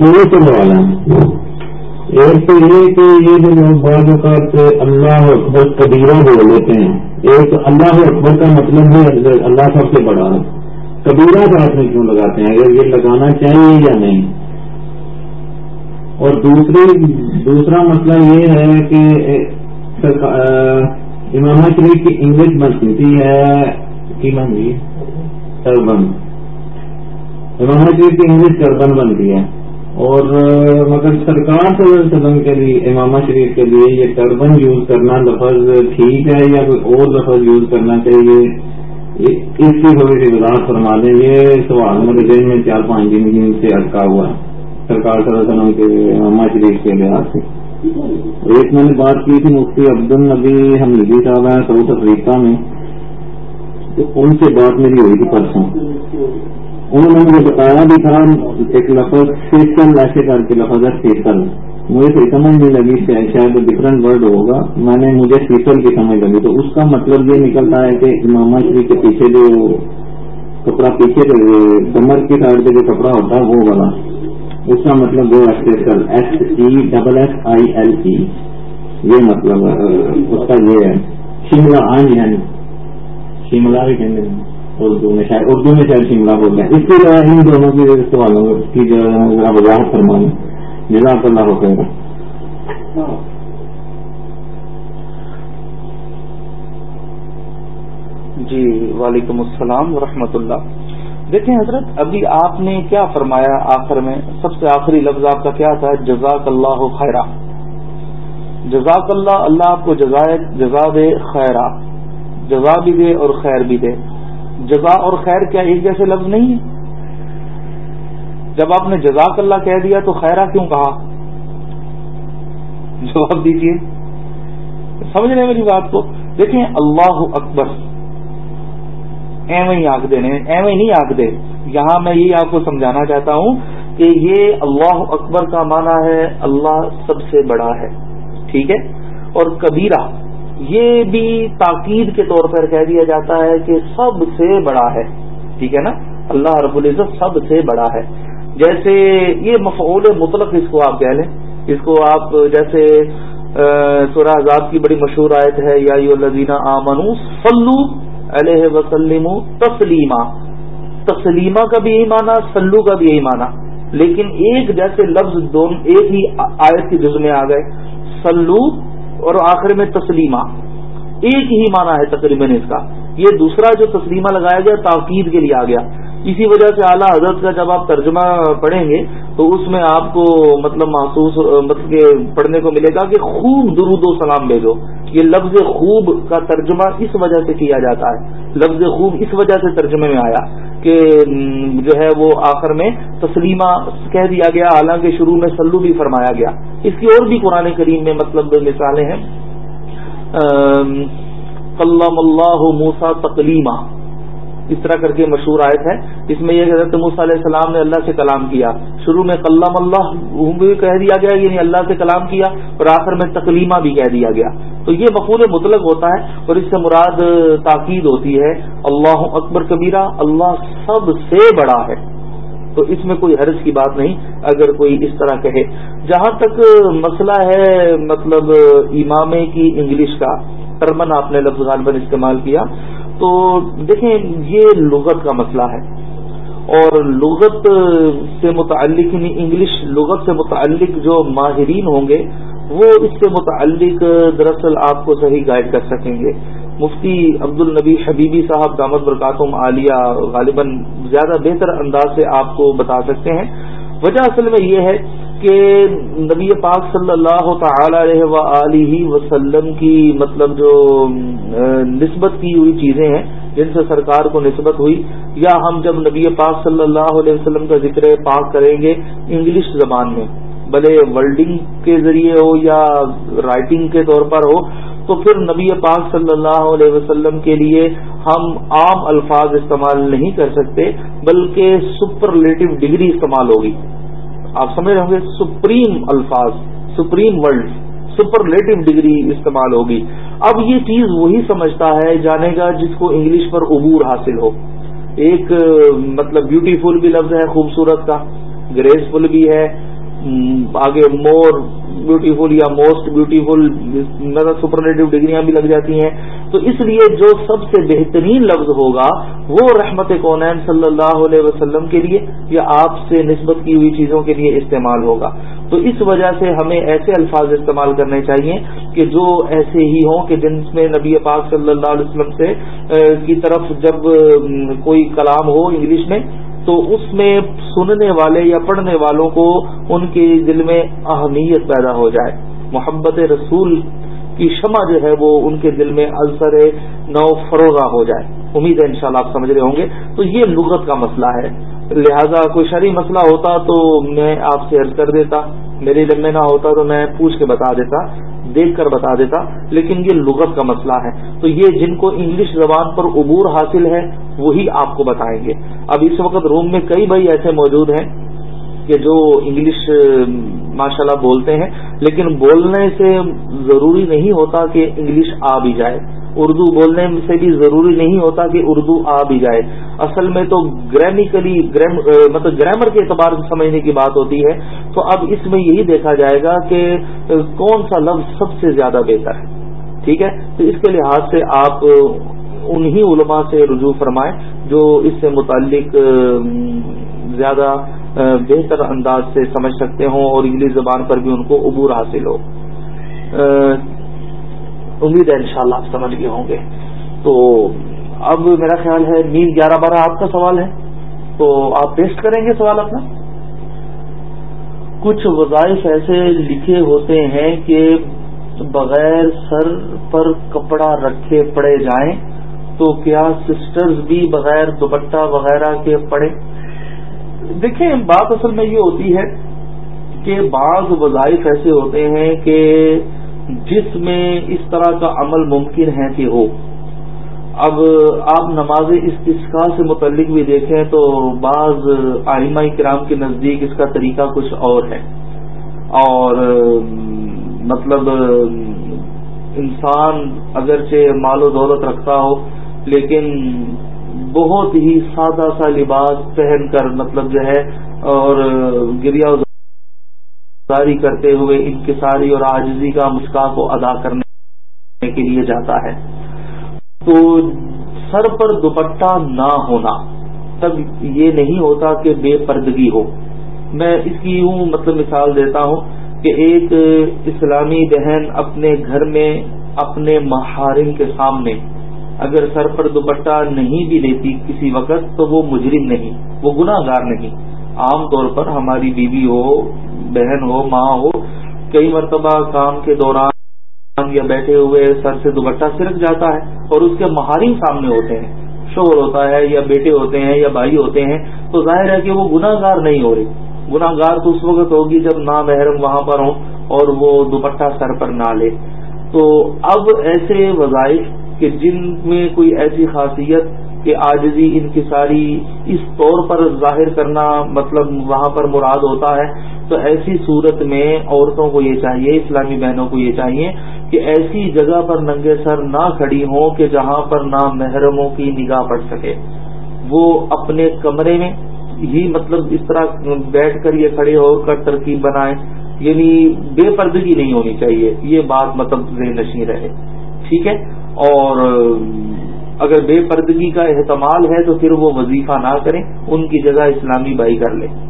دو سوال ہیں۔ ایک تو یہ کہ یہ جو لوگ بعض اوقات اللہ اکبر کبیرہ بول لیتے ہیں۔ ایک اللہ اکبر کا مطلب ہے اللہ سب سے بڑا۔ کبیرہ بات میں کیوں لگاتے ہیں؟ اگر یہ لگانا چاہیے یا نہیں؟ اور دوسری دوسرا مسئلہ یہ ہے کہ امام شریف کی انگلش بنتی ہے کی بن گئی؟ ٹربن امام شریف کی انگلش ٹربن بنتی ہے۔ اور مگر سرکار صلی اللہ علیہ وسلم کے لیے، امام شریف کے لیے یہ ٹربن یوز کرنا لفظ ٹھیک ہے یا کوئی اور لفظ یوز کرنا چاہیے؟ اس کی تھوڑی سی وضاحت فرما دیں۔ یہ سوال میرے ذہن میں چار پانچ دن سے اٹکا ہوا ہے۔ سرکار صلی اللہ علیہ وسلم کے ماما شریف کے لحاظ سے۔ ایک میں نے بات کی تھی مفتی عبد النبی حمیدی صاحب ہیں ساؤتھ افریقہ میں۔ تو ان سے بات میری ہوئی تھی پرسوں۔ انہوں نے مجھے بتایا بھی تھا، ایک لفظ فیصل ایسے کر کے لفظ ہے فیصل مجھے تو سمجھ نہیں لگی، شاید ڈفرینٹ ورڈ ہوگا۔ میں نے مجھے فیصل کی سمجھ لگی۔ تو اس کا مطلب یہ نکلتا ہے کہ امام شریف کے پیچھے جو کپڑا، پیچھے کمر کی سائڈ پہ جو کپڑا ہوتا ہے، وہ والا۔ اس کا مطلب وہ Faisal S E double S I L E یہ مطلب اس کا یہ ہے۔ شملہ آن یعنی۔ شملہ بھی کہیں گے اردو میں شاید، اردو میں شاید شملہ بول رہے ہیں۔ اس کے ان دونوں کے سوالوں کی جو ہے وضاحت فرمانا جزاک اللہ خیر۔ جی وعلیکم السلام ورحمۃ اللہ۔ دیکھیں حضرت، ابھی آپ نے کیا فرمایا آخر میں؟ سب سے آخری لفظ آپ کا کیا تھا؟ جزاک اللہ خیرہ۔ جزاک اللہ اللہ آپ کو جزائے جزا دے خیرہ۔ جزا بھی دے اور خیر بھی دے۔ جزا اور خیر کیا ایک جیسے لفظ نہیں ہے؟ جب آپ نے جزاک اللہ کہہ دیا تو خیرہ کیوں کہا؟ جواب دیجیے سمجھ رہے میری بات کو۔ دیکھیں، اللہ اکبر۔ ایویں آگ دینے، ایویں نہیں آگ دے۔ یہاں میں یہ آپ کو سمجھانا چاہتا ہوں کہ یہ اللہ اکبر کا معنی ہے، اللہ سب سے بڑا ہے۔ ٹھیک ہے؟ اور کبیرہ، یہ بھی تاکید کے طور پر کہہ دیا جاتا ہے کہ سب سے بڑا ہے۔ ٹھیک ہے نا؟ اللہ رب العزت سب سے بڑا ہے۔ جیسے یہ مفعول مطلق اس کو آپ کہہ لیں۔ اس کو آپ جیسے سورہ عذاب کی بڑی مشہور آیت ہے، یا لذینہ آمن سلو علیہ وسلم تسلیمہ تسلیمہ کا بھی یہی معنی سلو کا بھی یہی معنی۔ لیکن ایک جیسے لفظ دونوں ایک ہی آیت کے جز میں آ گئے۔ سلو اور آخر میں تسلیمہ ایک ہی معنی ہے تقریباً اس کا۔ یہ دوسرا جو تسلیمہ لگایا گیا، تاکید کے لیے آ گیا۔ اسی وجہ سے اعلیٰ حضرت کا جب آپ ترجمہ پڑھیں گے، تو اس میں آپ کو مطلب محسوس مطلب کہ پڑھنے کو ملے گا کہ خوب درود و سلام بھیجو۔ یہ لفظ خوب کا ترجمہ اس وجہ سے کیا جاتا ہے۔ لفظ خوب اس وجہ سے ترجمے میں آیا کہ جو ہے وہ آخر میں تسلیمہ کہہ دیا گیا، حالانکہ شروع میں سلو بھی فرمایا گیا۔ اس کی اور بھی قرآن کریم میں مطلب مثالیں ہیں۔ قلم اللہ موسا تکلیمہ اس طرح کر کے مشہور آیت ہے۔ اس میں یہ حضرت موسیٰ علیہ السلام نے اللہ سے کلام کیا۔ شروع میں قلم اللہ بھی کہہ دیا گیا یعنی اللہ سے کلام کیا، اور آخر میں تکلیمہ بھی کہہ دیا گیا۔ تو یہ مقول مطلق ہوتا ہے اور اس سے مراد تاکید ہوتی ہے، اللہ اکبر کبیرہ، اللہ سب سے بڑا ہے۔ تو اس میں کوئی حرض کی بات نہیں، اگر کوئی اس طرح کہے۔ جہاں تک مسئلہ ہے مطلب امامے کی انگلش کا ٹرمن آپ نے لفظ غالباً استعمال کیا، تو دیکھیں یہ لغت کا مسئلہ ہے۔ اور لغت سے متعلق یعنی انگلش لغت سے متعلق جو ماہرین ہوں گے، وہ اس سے متعلق دراصل آپ کو صحیح گائیڈ کر سکیں گے۔ مفتی عبد النبی حبیبی صاحب دامت برکاتم عالیہ، غالباً زیادہ بہتر انداز سے آپ کو بتا سکتے ہیں۔ وجہ اصل میں یہ ہے کہ نبی پاک صلی اللہ تعالی علیہ وسلم کی مطلب جو نسبت کی ہوئی چیزیں ہیں، جن سے سرکار کو نسبت ہوئی۔ یا ہم جب نبی پاک صلی اللہ علیہ وسلم کا ذکر پاک کریں گے انگلش زبان میں، بھلے ورلڈنگ کے ذریعے ہو یا رائٹنگ کے طور پر ہو، تو پھر نبی پاک صلی اللہ علیہ وسلم کے لیے ہم عام الفاظ استعمال نہیں کر سکتے، بلکہ سپرلیٹو ڈگری استعمال ہوگی۔ آپ سمجھ رہے ہوں گے سپریم الفاظ، سپریم ورلڈ سپرلیٹو ڈگری استعمال ہوگی۔ اب یہ چیز وہی سمجھتا ہے، جانے گا جس کو انگلش پر عبور حاصل ہو۔ ایک مطلب بیوٹیفل بھی لفظ ہے، خوبصورت کا۔ گریسفل بھی ہے۔ آگے مور بیوٹیفل یا موسٹ بیوٹیفل مطلب سپرلیٹو ڈگریاں بھی لگ جاتی ہیں تو اس لیے جو سب سے بہترین لفظ ہوگا وہ رحمت کونین صلی اللہ علیہ وسلم کے لیے یا آپ سے نسبت کی ہوئی چیزوں کے لیے استعمال ہوگا تو اس وجہ سے ہمیں ایسے الفاظ استعمال کرنے چاہیے کہ جو ایسے ہی ہوں کہ جن میں نبی پاک صلی اللہ علیہ وسلم سے کی طرف جب کوئی کلام ہو انگلش میں تو اس میں سننے والے یا پڑھنے والوں کو ان کے دل میں اہمیت پیدا ہو جائے۔ محبت رسول کی شمع جو ہے وہ ان کے دل میں السر نو فروغہ ہو جائے۔ امید ہے انشاءاللہ آپ سمجھ رہے ہوں گے۔ تو یہ لغت کا مسئلہ ہے۔ لہذا کوئی شرعی مسئلہ ہوتا تو میں آپ سے عرض کر دیتا۔ میرے لمبے نہ ہوتا تو میں پوچھ کے بتا دیتا۔ دیکھ کر بتا دیتا، لیکن یہ لغت کا مسئلہ ہے۔ تو یہ جن کو انگلش زبان پر عبور حاصل ہے، وہی آپ کو بتائیں گے۔ اب اس وقت روم میں کئی بھائی ایسے موجود ہیں کہ جو انگلش ماشاءاللہ بولتے ہیں، لیکن بولنے سے ضروری نہیں ہوتا کہ انگلش آ بھی جائے۔ اردو بولنے سے بھی ضروری نہیں ہوتا کہ اردو آ بھی جائے۔ اصل میں تو گرامیکلی مطلب گرامر کے اعتبار سے سمجھنے کی بات ہوتی ہے۔ تو اب اس میں یہی دیکھا جائے گا کہ کون سا لفظ سب سے زیادہ بہتر ہے۔ ٹھیک ہے؟ تو اس کے لحاظ سے آپ انہی علماء سے رجوع فرمائیں جو اس سے متعلق زیادہ بہتر انداز سے سمجھ سکتے ہوں اور انگلش زبان پر بھی ان کو عبور حاصل ہو۔ امید ہے انشاءاللہ آپ سمجھ گئے ہوں گے۔ تو اب میرا خیال ہے نیند گیارہ بارہ آپ کا سوال ہے۔ تو آپ پیسٹ کریں گے سوال اپنا؟ کچھ وظائف ایسے لکھے ہوتے ہیں کہ بغیر سر پر کپڑا رکھے پڑے جائیں، تو کیا سسٹرز بھی بغیر دوپٹہ وغیرہ کے پڑے دیکھیں، بات اصل میں یہ ہوتی ہے کہ بعض وظائف ایسے ہوتے ہیں کہ جس میں اس طرح کا عمل ممکن ہے کہ ہو۔ اب آپ نماز استسقا سے متعلق بھی دیکھیں تو بعض آئمہ کرام کے نزدیک اس کا طریقہ کچھ اور ہے۔ اور مطلب انسان اگرچہ مال و دولت رکھتا ہو، لیکن بہت ہی سادہ سا لباس پہن کر مطلب جو ہے اور گریا جاری کرتے ہوئے انکساری اور آجزی کا مسکا کو ادا کرنے کے لیے جاتا ہے۔ تو سر پر دوپٹہ نہ ہونا تب یہ نہیں ہوتا کہ بے پردگی ہو۔ میں اس کی یوں مطلب مثال دیتا ہوں کہ ایک اسلامی بہن اپنے گھر میں اپنے محارم کے سامنے اگر سر پر دوپٹہ نہیں بھی لیتی کسی وقت تو وہ مجرم نہیں، وہ گناہ گار نہیں۔ عام طور پر ہماری بیوی ہو، بہن ہو، ماں ہو، کئی مرتبہ کام کے دوران یا بیٹھے ہوئے سر سے دوپٹہ سرک جاتا ہے اور اس کے مہاری سامنے ہوتے ہیں۔ شور ہوتا ہے یا بیٹے ہوتے ہیں یا بھائی ہوتے ہیں، تو ظاہر ہے کہ وہ گناہ گار نہیں ہو رہی گناہ گار تو اس وقت ہوگی جب نہ محرم وہاں پر ہوں اور وہ دوپٹہ سر پر نہ لے۔ تو اب ایسے وظائف کہ جن میں کوئی ایسی خاصیت کہ آجزی انکساری اس طور پر ظاہر کرنا مطلب وہاں پر مراد ہوتا ہے، تو ایسی صورت میں عورتوں کو یہ چاہیے، اسلامی بہنوں کو یہ چاہیے کہ ایسی جگہ پر ننگے سر نہ کھڑی ہوں کہ جہاں پر نہ محرموں کی نگاہ پڑ سکے۔ وہ اپنے کمرے میں ہی مطلب اس طرح بیٹھ کر یہ کھڑے ہو کر ترکیب بنائیں یعنی بے پردگی نہیں ہونی چاہیے، یہ بات مطلب ذہن نشیں رہے۔ ٹھیک ہے؟ اور اگر بے پردگی کا احتمال ہے تو پھر وہ وظیفہ نہ کریں، ان کی جگہ اسلامی بائی کر لیں۔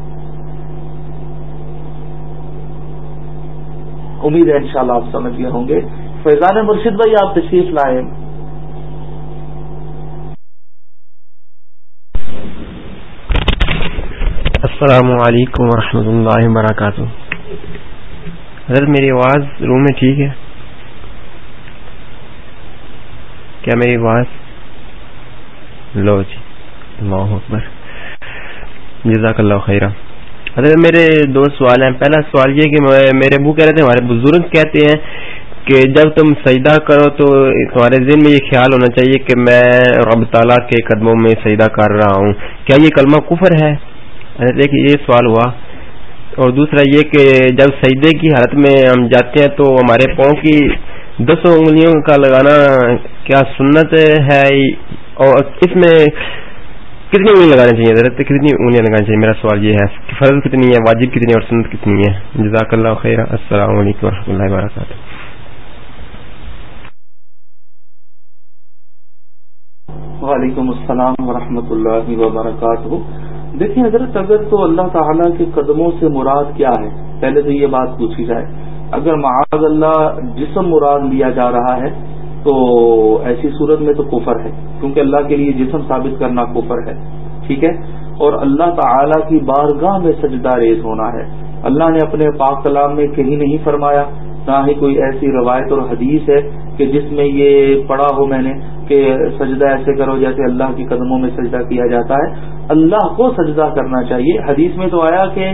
امید ہے انشاءاللہ آپ سمجھ گئے ہوں گے۔ فیضان مرشد بھائی، آپ تشریف لائیں۔ السلام علیکم ورحمۃ اللہ وبرکاتہ۔ حضرت، میری آواز روم میں ٹھیک ہے؟ کیا میری آواز لو جی اللہ اکبر۔ جزاک اللہ خیرہ۔ ارے میرے دو سوال ہیں۔ پہلا سوال یہ کہ میرے ابو کہہ رہے تھے، ہمارے بزرگ کہتے ہیں کہ جب تم سجدہ کرو تو تمہارے ذہن میں یہ خیال ہونا چاہیے کہ میں رب تعالیٰ کے قدموں میں سجدہ کر رہا ہوں۔ کیا یہ کلمہ کفر ہے؟ دیکھیے، یہ سوال ہوا۔ اور دوسرا یہ کہ جب سجدے کی حالت میں ہم جاتے ہیں تو ہمارے پاؤں کی دسوں انگلیوں کا لگانا کیا سنت ہے؟ اور اس میں کتنی انگلی لگانی چاہیے؟ ضرورت کتنی انگلیاں لگانی چاہیے؟ میرا سوال یہ ہے فرض کتنی ہے؟ واجب کتنی ہے اور سنت کتنی ہے؟ جزاک اللہ خیر. السلام علیکم و رحمۃ اللہ وبرکاتہ. وعلیکم السلام ورحمۃ اللہ وبرکاتہ. دیکھیں حضرت، اگر تو اللہ تعالیٰ کے قدموں سے مراد کیا ہے؟ پہلے تو یہ بات پوچھی جائے، اگر معاذ اللہ جسم مراد لیا جا رہا ہے تو ایسی صورت میں تو کفر ہے، کیونکہ اللہ کے لیے جسم ثابت کرنا کفر ہے، ٹھیک ہے؟ اور اللہ تعالی کی بارگاہ میں سجدہ ریز ہونا ہے۔ اللہ نے اپنے پاک کلام میں کہیں نہیں فرمایا، نہ ہی کوئی ایسی روایت اور حدیث ہے کہ جس میں یہ پڑھا ہو میں نے کہ سجدہ ایسے کرو جیسے اللہ کے قدموں میں سجدہ کیا جاتا ہے۔ اللہ کو سجدہ کرنا چاہیے۔ حدیث میں تو آیا کہ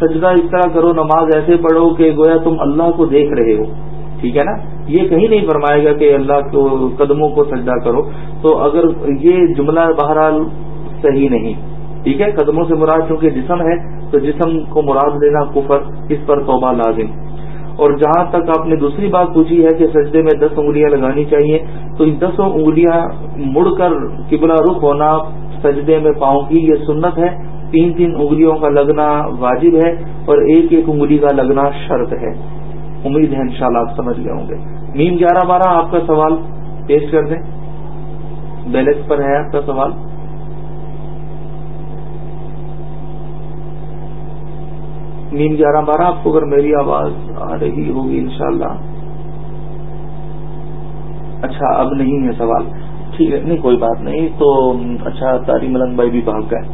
سجدہ اس طرح کرو، نماز ایسے پڑھو کہ گویا تم اللہ کو دیکھ رہے ہو۔ ٹھیک ہے نا؟ یہ کہیں نہیں فرمائے گا کہ اللہ کو قدموں کو سجدہ کرو۔ تو اگر یہ جملہ بہرحال صحیح نہیں، ٹھیک ہے؟ قدموں سے مراد چونکہ جسم ہے، تو جسم کو مراد لینا کفر، اس پر توبہ لازم۔ اور جہاں تک آپ نے دوسری بات پوچھی ہے کہ سجدے میں دس انگلیاں لگانی چاہیے، تو ان دسوں انگلیاں مڑ کر قبلہ رخ ہونا سجدے میں پاؤں کی یہ سنت ہے۔ تین تین انگلیوں کا لگنا واجب ہے اور ایک ایک انگلی کا لگنا شرط ہے۔ امید ہے انشاءاللہ آپ سمجھ گئے ہوں گے۔ میم گیارہ بارہ، آپ کا سوال پیش کر دیں۔ بیلنس پر ہے آپ کا سوال۔ نیم گیارہ بارہ، آپ کو اگر میری آواز آ رہی ہوگی انشاءاللہ۔ اچھا اب نہیں ہے سوال۔ ٹھیک ہے، نہیں، کوئی بات نہیں۔ تو اچھا تاری ملنگ بھائی بھی بھاگ گئے۔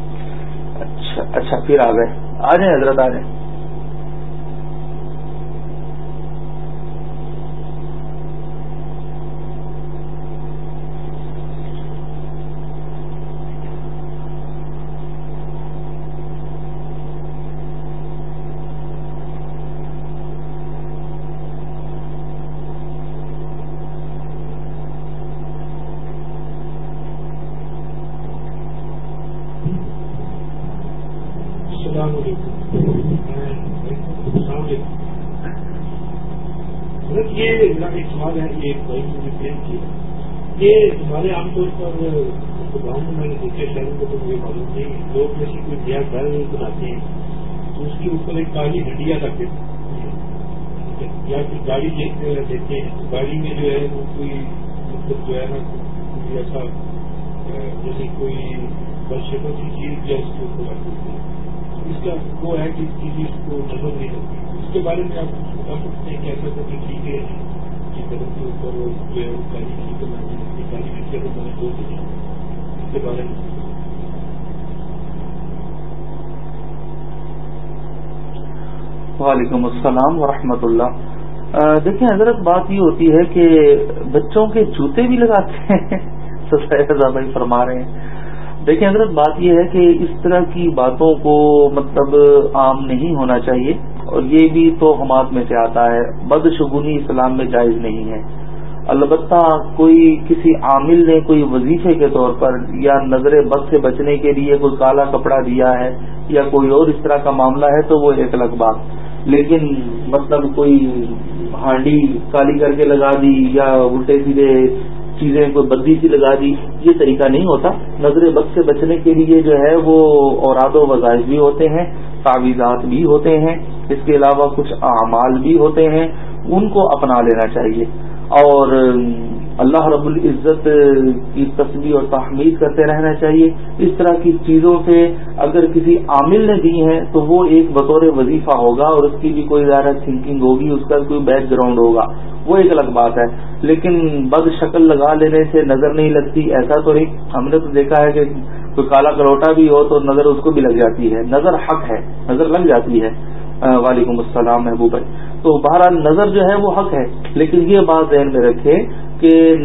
اچھا اچھا پھر آ گئے۔ آ جائیں، حضرت آ جائیں۔ ہمارے عام پر گاؤں میں میں نے دیکھا شہروں کو تو مجھے معلوم نہیں۔ لوگ جیسے کوئی نیا گھر بناتے ہیں تو اس کے اوپر ایک کالی ہڈیا رکھ دیتے یا پھر گاڑی دیتے ہیں۔ تو گاڑی میں جو ہے وہ کوئی مطلب جو ہے نا، کوئی ایسا جیسے یعنی کوئی برشکوں کی چیز یا اس کے اوپر رکھ دیتے ہیں۔ اس کا وہ ہے کہ چیز کو نظر نہیں لگتی اس کے بارے میں آپ بتا سکتے ہیں کہ ایسا کرنے ٹھیک ہے کے اوپر وعلیکم السلام ورحمۃ اللہ دیکھیں حضرت بات یہ ہوتی ہے کہ بچوں کے جوتے بھی لگاتے ہیں بھائی فرما رہے ہیں۔ دیکھیں حضرت بات یہ ہے کہ اس طرح کی باتوں کو مطلب عام نہیں ہونا چاہیے اور یہ بھی تو حماد میں سے آتا ہے۔ بدشگونی اسلام میں جائز نہیں ہے۔ البتہ کوئی کسی عامل نے کوئی وظیفے کے طور پر یا نظر بد سے بچنے کے لیے کوئی کالا کپڑا دیا ہے یا کوئی اور اس طرح کا معاملہ ہے تو وہ ایک الگ بات۔ لیکن مطلب کوئی ہانڈی کالی کر کے لگا دی یا الٹے سیدھے چیزیں کوئی بدی سی لگا دی، یہ طریقہ نہیں ہوتا۔ نظر بد سے بچنے کے لیے جو ہے وہ اوراد و وظائف بھی ہوتے ہیں، تعویذات بھی ہوتے ہیں۔ اس کے علاوہ کچھ اعمال بھی ہوتے ہیں، ان کو اپنا لینا چاہیے۔ اور، اللہ رب العزت کی تصویر اور تحمید کرتے رہنا چاہیے۔ اس طرح کی چیزوں سے اگر کسی عامل نے دی ہیں، تو وہ ایک بطور وظیفہ ہوگا اور اس کی بھی کوئی زیادہ تھنکنگ ہوگی، اس کا کوئی بیک گراؤنڈ ہوگا۔ وہ ایک الگ بات ہے۔ لیکن بد شکل لگا لینے سے نظر نہیں لگتی، ایسا تو نہیں۔ ہم نے تو دیکھا ہے کہ کوئی کالا کروٹا بھی ہو تو نظر اس کو بھی لگ جاتی ہے۔ نظر حق ہے، نظر لگ جاتی ہے۔ وعلیکم السلام محبوب بھائی تو بہرحال نظر جو ہے وہ حق ہے، لیکن یہ بات ذہن میں رکھے کہ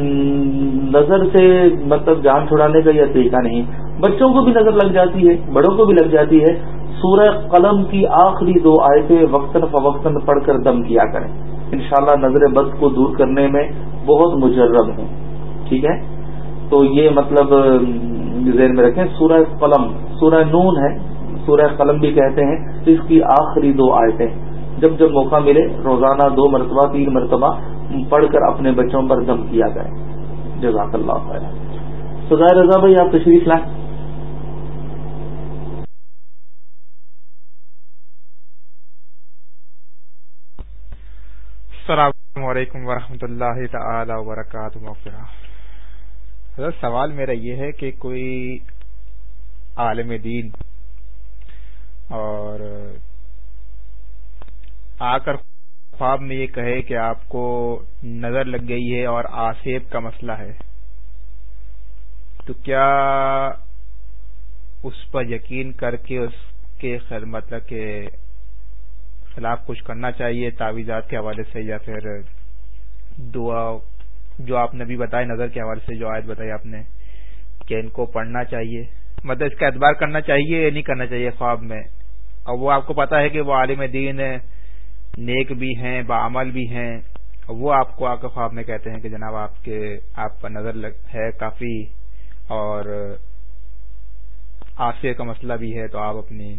نظر سے مطلب جان چھڑانے کا یہ طریقہ نہیں۔ بچوں کو بھی نظر لگ جاتی ہے، بڑوں کو بھی لگ جاتی ہے۔ سورہ قلم کی آخری دو آیتیں وقتاً فوقتاً پڑھ کر دم کیا کریں۔ انشاءاللہ نظر بد کو دور کرنے میں بہت مجرب ہیں ٹھیک ہے؟ تو یہ مطلب ذہن میں رکھیں، سورہ قلم، سورہ نون ہے۔ سورہ قلم بھی کہتے ہیں، اس کی آخری دو آیتیں۔ جب جب موقع ملے، روزانہ دو مرتبہ، تین مرتبہ پڑھ کر اپنے بچوں پر دم کیا جائے۔ جزاک اللہ خیر سزائے رضا بھائی، آپ تشریف لائیں۔ السلام علیکم ورحمۃ اللہ تعالی وبرکاتہ حضرت، سوال میرا یہ ہے کہ کوئی عالم دین اور آ کر خواب میں یہ کہے کہ آپ کو نظر لگ گئی ہے اور آسیب کا مسئلہ ہے۔ تو کیا اس پر یقین کر کے اس کے مطلب کے خلاف کچھ کرنا چاہیے تعویذات کے حوالے سے یا پھر دعا جو آپ نے بھی بتایا نظر کے حوالے سے جو آیت بتائی آپ نے کہ ان کو پڑھنا چاہیے۔ مطلب اس کا اعتبار کرنا چاہیے یا نہیں کرنا چاہیے خواب میں؟ اور وہ آپ کو پتا ہے کہ وہ عالم دین نیک بھی ہیں بعمل بھی ہیں۔ وہ آپ کو آ کے خواب میں کہتے ہیں کہ جناب آپ کے، آپ پر نظر ہے کافی اور آسے کا مسئلہ بھی ہے، تو آپ اپنی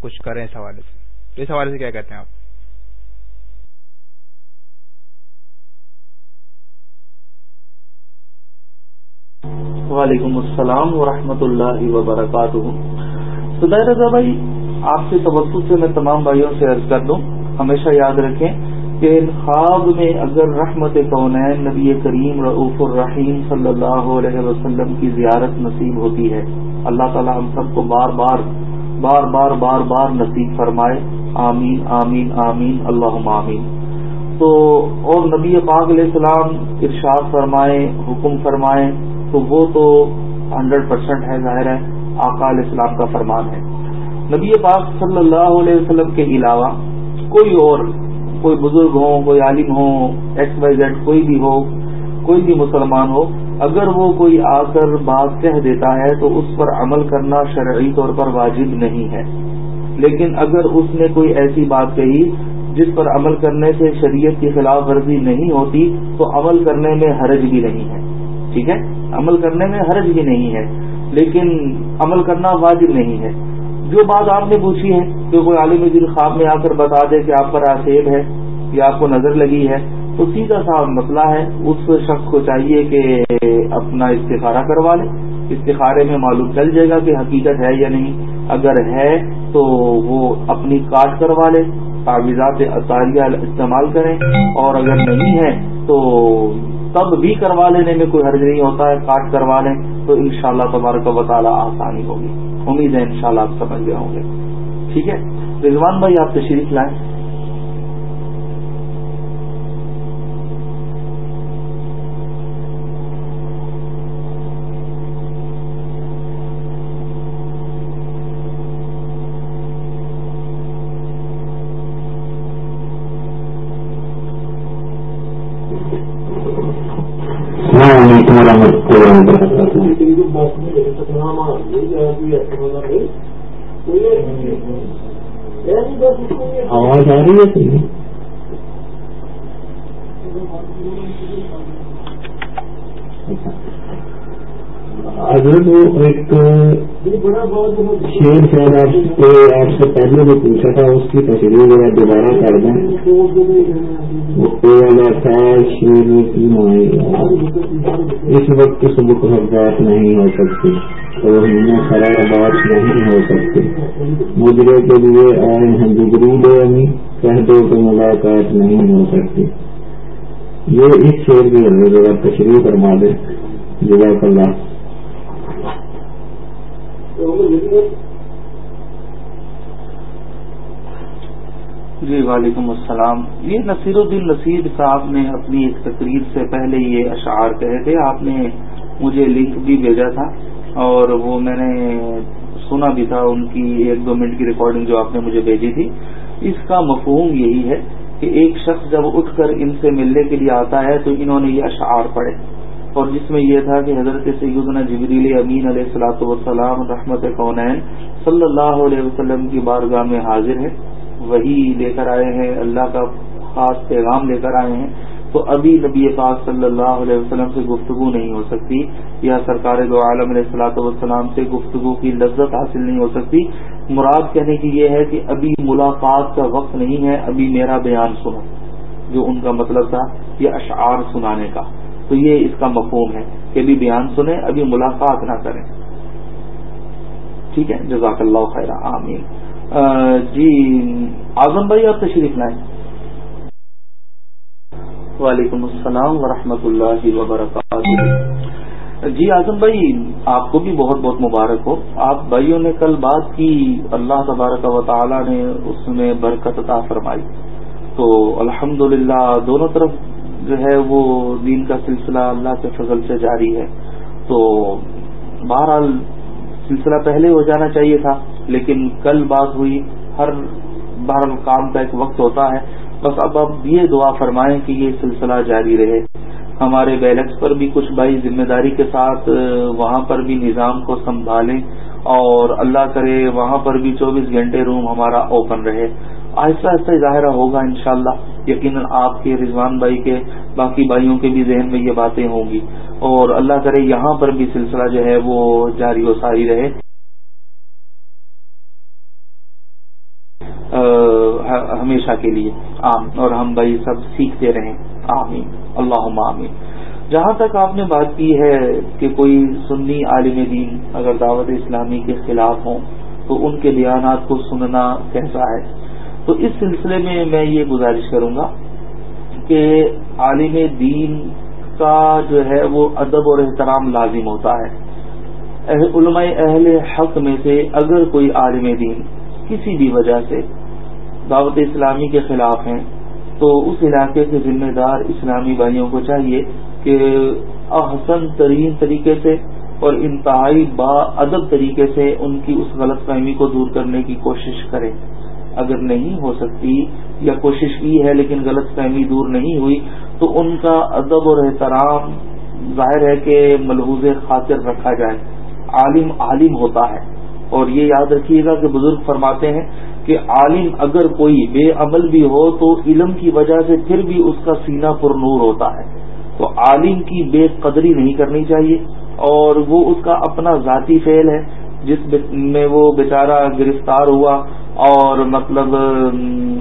کچھ کریں اس حوالے سے۔ تو اس حوالے سے کیا کہتے ہیں آپ؟ وعلیکم السلام ورحمۃ اللہ وبرکاتہ۔ سدائے رضا بھائی، آپ کے توقع سے میں تمام بھائیوں سے عرض کر دوں، ہمیشہ یاد رکھیں کہ خواب میں اگر رحمت کونین نبی کریم رعف الرحیم صلی اللہ علیہ وسلم کی زیارت نصیب ہوتی ہے، اللہ تعالی ہم سب کو بار بار بار بار بار بار نصیب فرمائے، آمین آمین آمین اللہ آمین۔ تو اور نبی پاک علیہ السلام ارشاد فرمائے، حکم فرمائے، تو وہ تو ہنڈریڈ پرسینٹ ہے، ظاہر ہے۔ آقا علیہ السلام کا فرمان ہے۔ نبی پاک صلی اللہ علیہ وسلم کے علاوہ کوئی اور، کوئی بزرگ ہو کوئی عالم ہو ایکس وائی زیڈ کوئی بھی ہو، کوئی بھی مسلمان ہو، اگر وہ کوئی آ کر بات کہہ دیتا ہے تو اس پر عمل کرنا شرعی طور پر واجب نہیں ہے۔ لیکن اگر اس نے کوئی ایسی بات کہی جس پر عمل کرنے سے شریعت کی خلاف ورزی نہیں ہوتی، تو عمل کرنے میں حرج بھی نہیں ہے۔ ٹھیک ہے؟ عمل کرنے میں حرج بھی نہیں ہے۔ لیکن عمل کرنا واجب نہیں ہے۔ جو بات آپ نے پوچھی ہے کہ کوئی عالم دن خواب میں آ کر بتا دے کہ آپ پر آسیب ہے یا آپ کو نظر لگی ہے، تو سیدھا سا مسئلہ ہے۔ اس شخص کو چاہیے کہ اپنا استخارہ کروا لے۔ استخارے میں معلوم چل جائے گا کہ حقیقت ہے یا نہیں۔ اگر ہے تو وہ اپنی کاٹ کروا لے کاغذات اطاریہ استعمال کریں۔ اور اگر نہیں ہے تو تب بھی کروا لینے میں کوئی حرج نہیں ہوتا ہے، کاٹ کروا لیں، تو ان شاء اللہ تبارک و تعالیٰ آسانی ہوگی۔ امید ہے ان شاء اللہ آپ سمجھ گئے ہوں گے۔ ٹھیک ہے؟ رضوان بھائی، آپ تشریف لائیں۔ آواز آ رہی ہے صحیح اگر وہ ایک شیر شاید آپ کو آپ سے پہلے جو پوچھا تھا، اس کی تصویر ذرا دوبارہ کر دیں۔ شیر کی مائیں اس وقت سبق بات نہیں ہو سکتی تو ہمیں خراب بات نہیں ہو سکتی۔ مجرے کے لیے آئے ہیں جگری دے امی، کہہ دو تو ملاقات نہیں ہو سکتی۔ یہ اس شیر کی ذرا تشریح فرما دے۔ جزاک اللہ۔ جی وعلیکم السلام۔ یہ نصیر الدین نصیر صاحب نے اپنی ایک تقریر سے پہلے یہ اشعار کہے تھے۔ آپ نے مجھے لنک بھی بھیجا تھا اور وہ میں نے سنا بھی تھا۔ ان کی ایک دو منٹ کی ریکارڈنگ جو آپ نے مجھے بھیجی تھی۔ اس کا مفہوم یہی ہے کہ ایک شخص جب اٹھ کر ان سے ملنے کے لیے آتا ہے تو انہوں نے یہ اشعار پڑھے۔ اور جس میں یہ تھا کہ حضرت سیدنا جبریل امین علیہ السلاۃ وسلام رحمت کونین صلی اللہ علیہ وسلم کی بارگاہ میں حاضر ہے وہی لے کر آئے ہیں، اللہ کا خاص پیغام لے کر آئے ہیں۔ تو ابھی نبی پاک صلی اللہ علیہ وسلم سے گفتگو نہیں ہو سکتی یا سرکار دو عالم علیہ السلاۃ والسلام سے گفتگو کی لذت حاصل نہیں ہو سکتی۔ مراد کہنے کی یہ ہے کہ ابھی ملاقات کا وقت نہیں ہے، ابھی میرا بیان سنو، جو ان کا مطلب تھا، یہ اشعار سنانے کا۔ تو یہ اس کا مفہوم ہے کہ ابھی بیان سنیں، ابھی ملاقات نہ کریں۔ ٹھیک ہے؟ جزاک اللہ خیر آمین۔ جی اعظم بھائی، آپ تشریف لائیں۔ وعلیکم السلام ورحمۃ اللہ وبرکاتہ۔ جی اعظم بھائی، آپ کو بھی بہت بہت مبارک ہو۔ آپ بھائیوں نے کل بات کی، اللہ تبارک و تعالی نے اس میں برکت عطا فرمائی۔ تو الحمد دونوں طرف جو ہے وہ دین کا سلسلہ اللہ کے فضل سے جاری ہے۔ تو بہرحال سلسلہ پہلے ہو جانا چاہیے تھا، لیکن کل بات ہوئی۔ ہر بہرحال کام کا ایک وقت ہوتا ہے۔ بس اب اب یہ دعا فرمائیں کہ یہ سلسلہ جاری رہے۔ ہمارے بیلکس پر بھی کچھ بھائی ذمہ داری کے ساتھ وہاں پر بھی نظام کو سنبھالیں۔ اور اللہ کرے وہاں پر بھی چوبیس گھنٹے روم ہمارا اوپن رہے۔ آہستہ آہستہ ظاہرہ ہوگا انشاءاللہ۔ یقیناً آپ کے رضوان بھائی کے باقی بھائیوں کے بھی ذہن میں یہ باتیں ہوں گی۔ اور اللہ کرے یہاں پر بھی سلسلہ جو ہے وہ جاری و ساری رہے۔ ہمیشہ کے لیے۔ عام اور ہم بھائی سب سیکھتے رہیں۔ آمین۔ اللہ آمین۔ جہاں تک آپ نے بات کی ہے کہ کوئی سنی عالم دین اگر دعوت اسلامی کے خلاف ہوں تو ان کے بیانات کو سننا کیسا ہے؟ تو اس سلسلے میں میں یہ گزارش کروں گا کہ عالم دین کا جو ہے وہ ادب اور احترام لازم ہوتا ہے۔ علماء، اہل حق میں سے اگر کوئی عالم دین کسی بھی وجہ سے دعوت اسلامی کے خلاف ہیں، تو اس علاقے کے ذمہ دار اسلامی بھائیوں کو چاہیے کہ احسن ترین طریقے سے اور انتہائی با ادب طریقے سے ان کی اس غلط فہمی کو دور کرنے کی کوشش کرے اگر نہیں ہو سکتی یا کوشش کی ہے لیکن غلط فہمی دور نہیں ہوئی، تو ان کا ادب اور احترام ظاہر ہے کہ ملحوظ خاطر رکھا جائے۔ عالم عالم ہوتا ہے۔ اور یہ یاد رکھیے گا کہ بزرگ فرماتے ہیں کہ عالم اگر کوئی بے عمل بھی ہو تو علم کی وجہ سے پھر بھی اس کا سینہ پر نور ہوتا ہے۔ تو عالم کی بے قدری نہیں کرنی چاہیے۔ اور وہ اس کا اپنا ذاتی فعل ہے، جس میں وہ بیچارہ گرفتار ہوا اور مطلب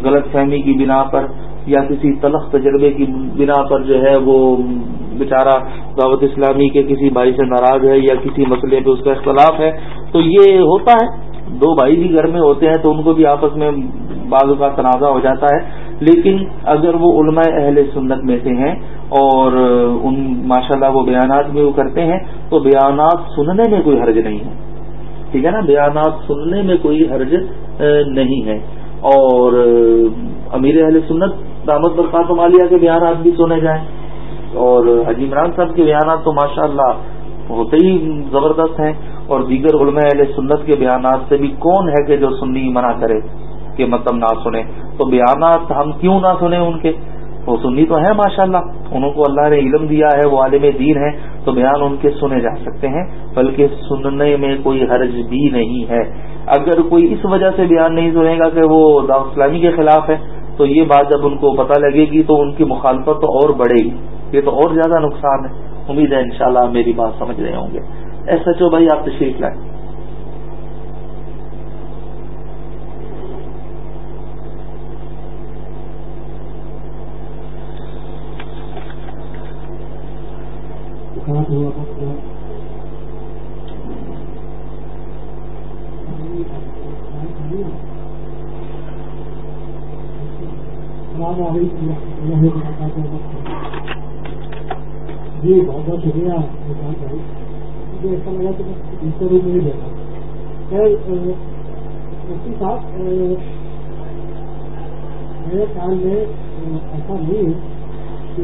غلط فہمی کی بنا پر یا کسی تلخ تجربے کی بنا پر جو ہے وہ بیچارہ دعوت اسلامی کے کسی بھائی سے ناراض ہے یا کسی مسئلے پہ اس کا اختلاف ہے، تو یہ ہوتا ہے۔ دو بھائی بھی گھر میں ہوتے ہیں تو ان کو بھی آپس میں بعض کا تنازع ہو جاتا ہے۔ لیکن اگر وہ علماء اہل سنت میں سے ہیں اور ان، ماشاءاللہ وہ بیانات بھی وہ کرتے ہیں، تو بیانات سننے میں کوئی حرج نہیں ہے۔ ٹھیک ہے نا؟ بیانات سننے میں کوئی حرج نہیں ہے۔ اور امیر اہل سنت دامت برقات مالیہ کے بیانات بھی سنے جائیں۔ اور حجی عمران صاحب کے بیانات تو ماشاءاللہ ہوتے ہی زبردست ہیں۔ اور دیگر علماء اہل سنت کے بیانات سے بھی کون ہے کہ جو سنی منع کرے کہ مطلب نہ سنیں تو بیانات ہم کیوں نہ سنیں ان کے؟ وہ سنی تو ہے ماشاء اللہ انہوں کو اللہ نے علم دیا ہے، وہ عالم دین ہے تو بیان ان کے سنے جا سکتے ہیں۔ بلکہ سننے میں کوئی حرج بھی نہیں ہے۔ اگر کوئی اس وجہ سے بیان نہیں سنے گا کہ وہ دعوت اسلامی کے خلاف ہے، تو یہ بات جب ان کو پتہ لگے گی تو ان کی مخالفت تو اور بڑھے گی۔ یہ تو اور زیادہ نقصان ہے۔ امید ہے انشاءاللہ شاء میری بات سمجھ رہے ہوں گے۔ ایس ایچ او بھائی، آپ تشریف لائیں۔ جی بہت بہت شکریہ مجھے ایسا لگا کہ میں دوسرے روپ میں دیکھا مفتی صاحب میرے خیال میں ایسا نہیں ہے کہ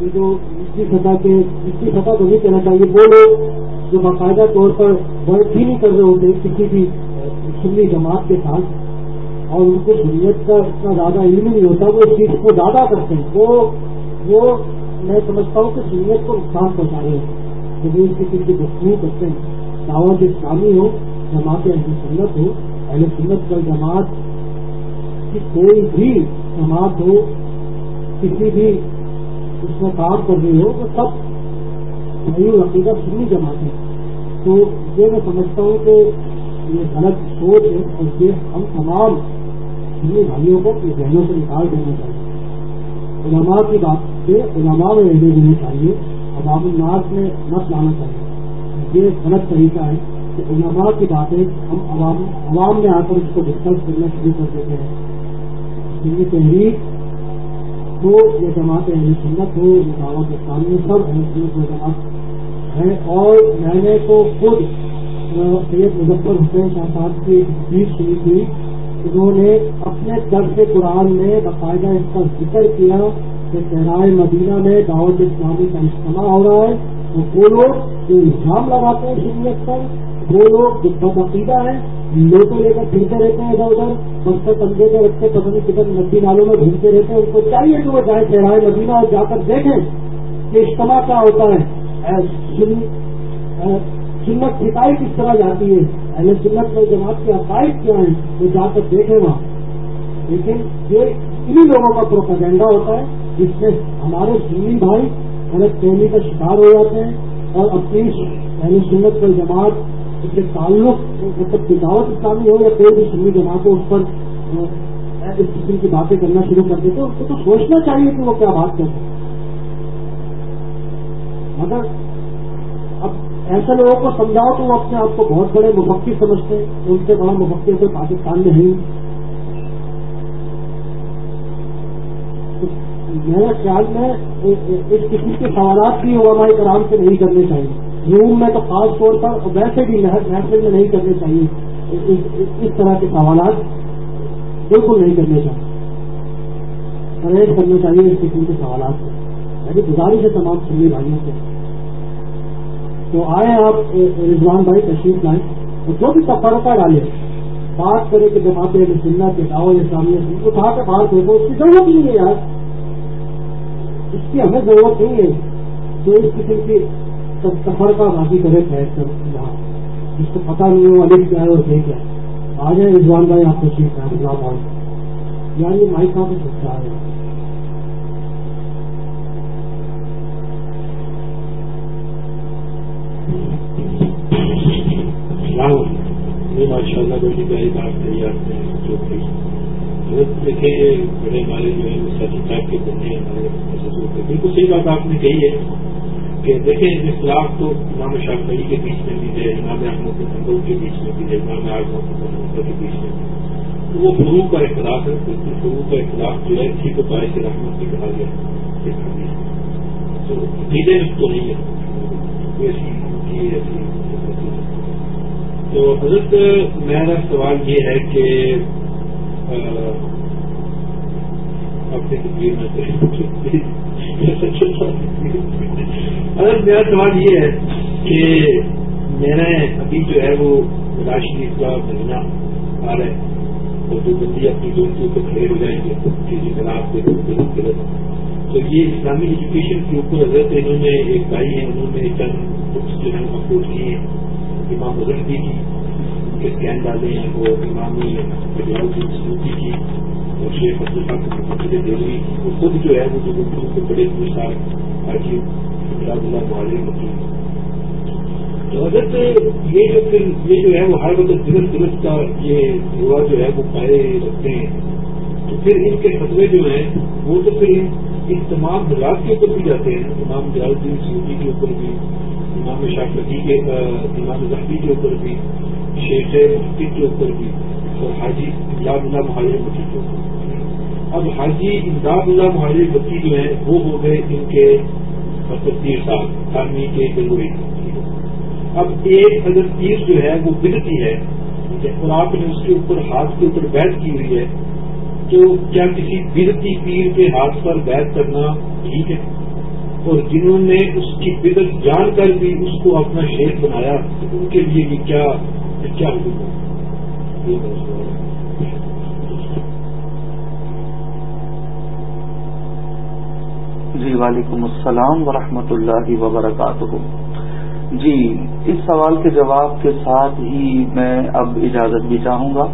یہ جو نجی سطح کے نجی سطح تو نہیں کہنا چاہیے وہ لوگ جو باقاعدہ طور پر ورک ہی نہیں کر رہے ہوتے کسی بھی سنی جماعت کے ساتھ اور ان کو سنیت کا اتنا زیادہ علم نہیں ہوتا، وہ اس چیز کو زیادہ کرتے ہیں۔ وہ وہ میں سمجھتا ہوں کہ سنیت کو نقصان پہنچا رہے ہیں۔ زمین کی کی گفتگو کرتے ہیں۔ دعوت اسلامی ہو، جماعت اہل سنت ہو، اہل سنت کا جماعت کی کوئی بھی جماعت ہو، کسی بھی اس میں کام کر رہی ہو، وہ سب صحیح عقیدہ سنی جماعت ہے۔ تو یہ میں سمجھتا ہوں کہ یہ غلط سوچ ہے اور یہ ہم تمام سنی بھائیوں کو اپنے ذہنوں سے نکال دینا چاہیے۔ علماء کی بات سے علماء میں رہنے دینی چاہیے۔ عوام الناس میں مت لانا چاہیے۔ یہ غلط طریقہ ہے کہ علماء کی باتیں ہم عوام عوام میں آ کر اس کو ڈسکس کرنا شروع کر دیتے ہیں۔ یہ تحریک ہو یا جماعت اہل سنت ہو یا دعوت اسلامی سب اہل سنت و جماعت ہے اور میں نے تو خود سید مظفر حسین صاحب کی ایک اسپیچ سنی تھی۔ انہوں نے اپنے درد قرآن میں باقاعدہ اس کا ذکر کیا کہ شہرائے مدینہ میں دعوت اسلامی کا اجتماع ہو رہا ہے تو وہ لوگ جو الزام لگاتے ہیں شریعت پر، وہ لوگ جو بدعقیدہ ہیں، لوٹے لے کر پھرتے رہتے ہیں ادھر ادھر بچے کندھے کے رکھتے پتہ نہیں کدھر ندی نالوں میں گھومتے رہتے ہیں۔ ان کو چاہیے کہ وہ جائیں شہرائے مدینہ اور جا کر دیکھیں کہ اجتماع کیا ہوتا ہے۔ سنت سکھائی کس طرح جاتی ہے اہل سنت میں جماعت کے عقائد کیا ہیں؟ وہ جا کر دیکھیں وہاں۔ لیکن یہ انہیں لوگوں کا پروپیگنڈا ہوتا ہے جس میں ہمارے سنی بھائی غلط فہمی کا شکار ہو جاتے ہیں اور اپنی اہل سنت پر جماعت اس کے تعلق مطلب دعوت اسلامی ہو یا کوئی بھی سنی جماعت ہو، اس پر اس قسم کی باتیں کرنا شروع کر دیتے اس کو تو سوچنا چاہیے کہ وہ کیا بات کر ہیں۔ مگر ایسے لوگوں کو سمجھاؤ تو وہ اپنے آپ کو بہت بڑے مفقی سمجھتے ہیں، ان سے بڑا مفقی کوئی پاکستان میں نہیں۔ میرے خیال میں اس قسم کے سوالات بھی علماء کرام سے نہیں کرنے چاہیے۔ روم میں تو خاص طور پر ویسے بھی محفل میں نہیں کرنے چاہیے۔ اس طرح کے سوالات بالکل نہیں کرنے چاہیے۔ پرہیز کرنا چاہیے اس قسم کے سوالات سے میری یعنی گزارش ہے تمام سنی بھائیوں سے تو آئے آپ، رضوان بھائی، تشریف لائیں۔ اور جو بھی تفرقہ ڈالے بات کرے کہ جب آپ سننا کے دعوت اسلامیہ سے اٹھا کے بات ہوگا اس کی ضرورت نہیں ہے یار۔ اس کی ہمیں ضرورت نہیں ہے جو اس قسم کی سفر کا باقی کرے سر یہاں۔ جس کو پتا نہیں ہو ادھر کیا ہے اور دیکھ کیا آ جائیں رضوان بھائی، آپ یعنی کو ٹھیک ہے السلام علیکم یار یہ مائک کہاں پہ سکتا ہے؟ ماشاء اللہ بڑی بڑی بات کہی آپ نے جو دیکھیں بڑے ہمارے جو ہے سچ صاحب کے بندے ہمارے بالکل صحیح بات آپ نے کہی ہے کہ دیکھیں اخلاق تو امام شافعی کے بیچ میں بھی ہے امام احمد حمبل کے بیچ میں بھی ہے امام اعظم کے بیچ میں بھی۔ وہ فروغ کا اختلاف ہے فروغ کا اختلاف جو ہے اسی کو باعث رحمت بھی کہا گیا تو عقیدے تو نہیں ہے۔ ایسی ایسی تو حضرت میرا سوال یہ ہے کہ اپنی تصویر میں اگر میرا سوال یہ ہے کہ میں نے ابھی جو ہے وہ شریف کا مہینہ آ رہا ہے اور جو بندی اپنی دوستوں کو کھڑے ہو جائیں گے، کسی خلاف سے تو یہ اسلامی ایجوکیشن کے اوپر حضرت انہوں نے ایک بھائی ہیں، انہوں نے چند بکس جو ہے اپلوڈ کی ہیں۔ امام مظہبی کی کے اسکین ڈالے ہیں وہ امامی سلوکی کی اور شیخ عبد الحق دہلی وہ خود جو ہے وہ جو گفتگو کے بڑے پرسار حاجی اللہ معالم تو حضرت، یہ جو پھر، یہ جو ہے وہ ہر وقت درست درست کا یہ ہوا جو ہے وہ پائے رکھتے ہیں۔ تو پھر ان کے خطرے جو ہیں، وہ تو پھر ان تمام حضرات کے اوپر بھی جاتے ہیں، امام جلال الدین سعودی کے اوپر بھی۔ امام شافی کے امام ذہبی کے اوپر بھی، شیخ مفتی کے اوپر بھی، اور حاجی امداد اللہ مہاجر مفتی کے اوپر اب حاجی امداد اللہ مہاجر مفتی جو ہیں، وہ ہو گئے ان کے مطلب تیر صاحب آرمی کے جنوبی اب ایک اگر تیر جو ہے، وہ بدتی ہے اور آپ نے اس کے اوپر ہاتھ کے اوپر بیت کی ہوئی ہے، تو کیا کسی بدتی پیر کے ہاتھ پر بیت کرنا ٹھیک ہے؟ اور جنہوں نے اس کی بدت جان کر بھی اس کو اپنا شیخ بنایا، ان کے لیے بھی کیا کیا جی وعلیکم السلام ورحمۃ اللہ وبرکاتہ۔ جی اس سوال کے جواب کے ساتھ ہی میں اب اجازت بھی چاہوں گا،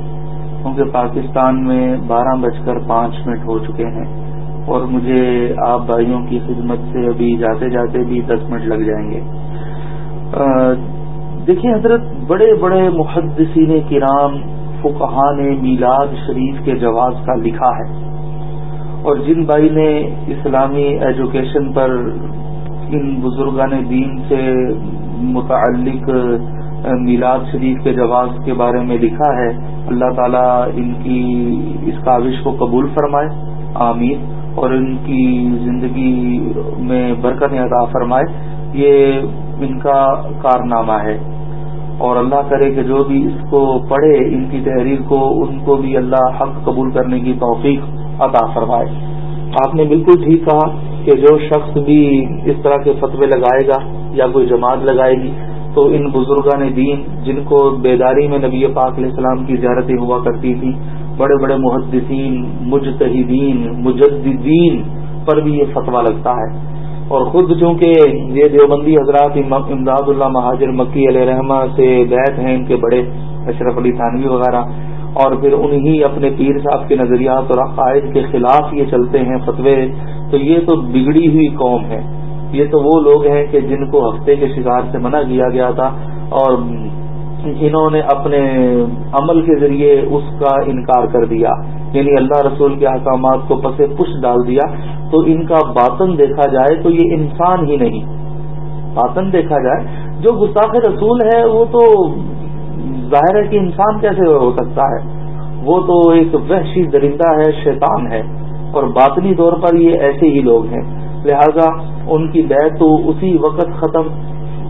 کیونکہ پاکستان میں بارہ بج کر پانچ منٹ ہو چکے ہیں۔ اور مجھے آپ بھائیوں کی خدمت سے ابھی جاتے جاتے بھی دس منٹ لگ جائیں گے۔ دیکھیں حضرت، بڑے بڑے محدثین کرام فقہ نے میلاد شریف کے جواز کا لکھا ہے۔ اور جن بھائی نے اسلامی ایجوکیشن پر ان بزرگان دین سے متعلق میلاد شریف کے جواز کے بارے میں لکھا ہے، اللہ تعالیٰ ان کی اس کاوش کو قبول فرمائے۔ آمین۔ اور ان کی زندگی میں برکت عطا فرمائے، یہ ان کا کارنامہ ہے۔ اور اللہ کرے کہ جو بھی اس کو پڑھے، ان کی تحریر کو، ان کو بھی اللہ حق قبول کرنے کی توفیق عطا فرمائے۔ آپ نے بالکل ٹھیک کہا کہ جو شخص بھی اس طرح کے فتوے لگائے گا یا کوئی جماعت لگائے گی، تو ان بزرگان دین جن کو بیداری میں نبی پاک علیہ السلام کی زیارتیں ہوا کرتی تھی بڑے بڑے محدثین، مجتہدین، مجددین پر بھی یہ فتویٰ لگتا ہے۔ اور خود چونکہ یہ دیوبندی حضرات امداد اللہ مہاجر مکی علیہ رحمہ سے بیت ہیں، ان کے بڑے اشرف علی تھانوی وغیرہ، اور پھر انہی اپنے پیر صاحب کے نظریات اور عقائد کے خلاف یہ چلتے ہیں فتوے، تو یہ تو بگڑی ہوئی قوم ہے۔ یہ تو وہ لوگ ہیں کہ جن کو ہفتے کے شکار سے منع کیا گیا تھا، اور انہوں نے اپنے عمل کے ذریعے اس کا انکار کر دیا یعنی اللہ رسول کے احکامات کو پسے پش ڈال دیا۔ تو ان کا باطن دیکھا جائے تو یہ انسان ہی نہیں۔ باطن دیکھا جائے، جو گستاخ رسول ہے، وہ تو ظاہر ہے کہ انسان کیسے ہو سکتا ہے؟ وہ تو ایک وحشی درندہ ہے، شیطان ہے۔ اور باطنی طور پر یہ ایسے ہی لوگ ہیں۔ لہذا ان کی بیت تو اسی وقت ختم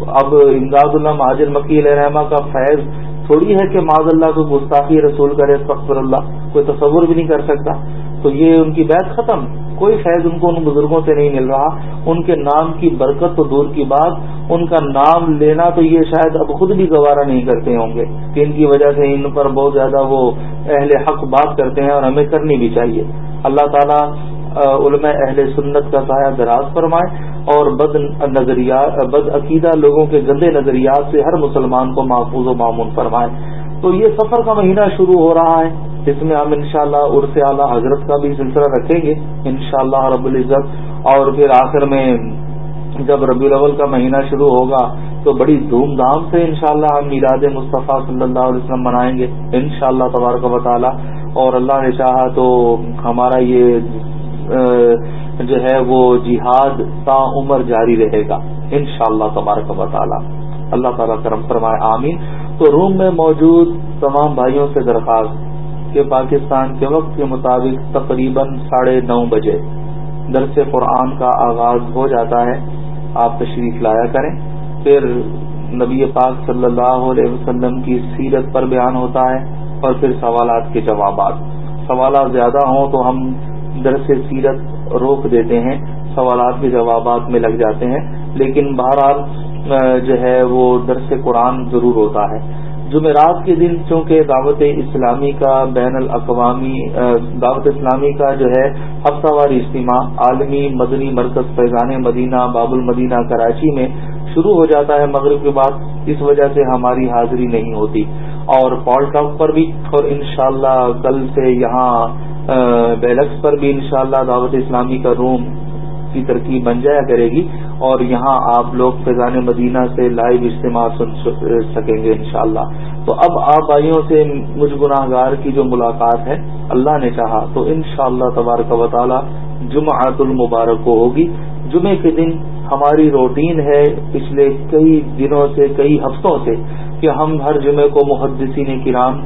اب امداد اللہ مہاجر مکی علیہ رحمہ کا فیض تھوڑی ہے کہ معذ اللہ کو گستاخی رسول کرے فخر اللہ، کوئی تصور بھی نہیں کر سکتا۔ تو یہ ان کی بیت ختم۔ کوئی فیض ان کو ان بزرگوں سے نہیں مل رہا۔ ان کے نام کی برکت تو دور کی بات، ان کا نام لینا تو یہ شاید اب خود بھی گوارا نہیں کرتے ہوں گے۔ کہ ان کی وجہ سے ان پر بہت زیادہ وہ اہل حق بات کرتے ہیں اور ہمیں کرنی بھی چاہیے۔ اللہ تعالیٰ علماء اہل سنت کا سایہ دراز فرمائے اور بد نظریات بد عقیدہ لوگوں کے گندے نظریات سے ہر مسلمان کو محفوظ و معمون فرمائے تو یہ سفر کا مہینہ شروع ہو رہا ہے۔ جس میں ہم انشاءاللہ شاء اعلیٰ حضرت کا بھی سلسلہ رکھیں گے، انشاءاللہ رب العزت۔ اور پھر آخر میں جب ربی الاول کا مہینہ شروع ہوگا تو بڑی دھوم دھام سے انشاءاللہ ہم میراد مصطفیٰ صلی اللہ علیہ وسلم منائیں گے، انشاءاللہ تبارک و تعالی۔ اور اللہ نے چاہا تو ہمارا یہ جو ہے وہ جہاد تا عمر جاری رہے گا ان شاء اللہ تبارک و تعالی۔ اللہ تعالیٰ کرم فرمائے، آمین۔ تو روم میں موجود تمام بھائیوں سے درخواست کہ پاکستان کے وقت کے مطابق تقریباً ساڑھے نو بجے درس قرآن کا آغاز ہو جاتا ہے، آپ تشریف لایا کریں۔ پھر نبی پاک صلی اللہ علیہ وسلم کی سیرت پر بیان ہوتا ہے اور پھر سوالات کے جوابات۔ سوالات زیادہ ہوں تو ہم درس سیرت روک دیتے ہیں، سوالات کے جوابات میں لگ جاتے ہیں، لیکن بہرحال جو ہے وہ درس قرآن ضرور ہوتا ہے۔ جمعرات کے دن چونکہ دعوت اسلامی کا بین الاقوامی دعوت اسلامی کا جو ہے ہفتہ وار اجتماع عالمی مدنی مرکز فیضان مدینہ، باب المدینہ کراچی میں شروع ہو جاتا ہے مغرب کے بعد، اس وجہ سے ہماری حاضری نہیں ہوتی۔ اور پال ٹاک پر بھی، اور انشاءاللہ کل سے یہاں بیلکس پر بھی انشاءاللہ دعوت اسلامی کا روم کی ترکیب بن جایا کرے گی اور یہاں آپ لوگ فیضان مدینہ سے لائیو اجتماع سن سکیں گے انشاءاللہ۔ تو اب آپ بھائیوں سے مجھ گناہ گار کی جو ملاقات ہے، اللہ نے چاہا تو انشاءاللہ تبارک و تعالی جمعۃ المبارک کو ہوگی۔ جمعے کے دن ہماری روٹین ہے پچھلے کئی دنوں سے، کئی ہفتوں سے کہ ہم ہر جمعے کو محدثین کرام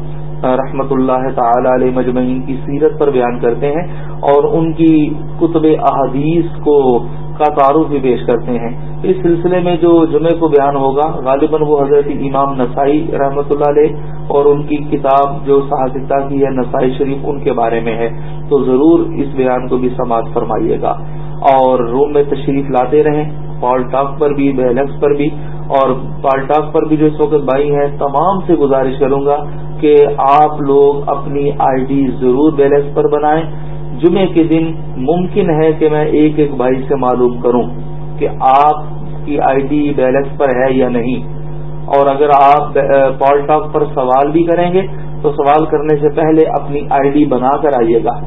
رحمت اللہ تعالی علیہ مجمعین کی سیرت پر بیان کرتے ہیں اور ان کی کتب احادیث کو کا تعارف بھی پیش کرتے ہیں۔ اس سلسلے میں جو جمعے کو بیان ہوگا، غالباً وہ حضرت امام نسائی رحمۃ اللہ علیہ اور ان کی کتاب جو صحافہ کی ہے، نسائی شریف، ان کے بارے میں ہے۔ تو ضرور اس بیان کو بھی سماعت فرمائیے گا۔ اور روم میں تشریف لاتے رہیں، پال ٹاک پر بھی بیلکس پر بھی۔ اور پال ٹاک پر بھی جو اس وقت بھائی ہیں، تمام سے گزارش کروں گا کہ آپ لوگ اپنی آئی ڈی ضرور بیلنس پر بنائیں۔ جمعے کے دن ممکن ہے کہ میں ایک ایک بھائی سے معلوم کروں کہ آپ کی آئی ڈی بیلنس پر ہے یا نہیں۔ اور اگر آپ پال ٹاک پر سوال بھی کریں گے تو سوال کرنے سے پہلے اپنی آئی ڈی بنا کر آئیے گا۔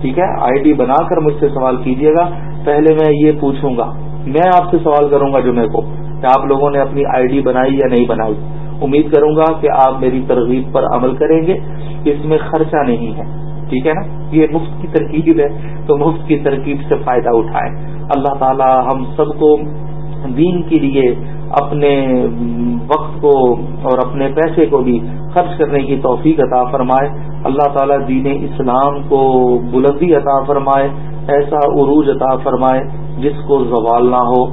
ٹھیک ہے؟ آئی ڈی بنا کر مجھ سے سوال کیجیے گا۔ پہلے میں یہ پوچھوں گا، میں آپ سے سوال کروں گا جمعے کو کہ آپ لوگوں نے اپنی آئی ڈی بنائی یا نہیں بنائی۔ امید کروں گا کہ آپ میری ترغیب پر عمل کریں گے۔ اس میں خرچہ نہیں ہے، ٹھیک ہے نا؟ یہ مفت کی ترکیب ہے، تو مفت کی ترکیب سے فائدہ اٹھائیں۔ اللہ تعالی ہم سب کو دین کے لیے اپنے وقت کو اور اپنے پیسے کو بھی خرچ کرنے کی توفیق عطا فرمائے۔ اللہ تعالیٰ دین اسلام کو بلندی عطا فرمائے، ایسا عروج عطا فرمائے جس کو زوال نہ ہو۔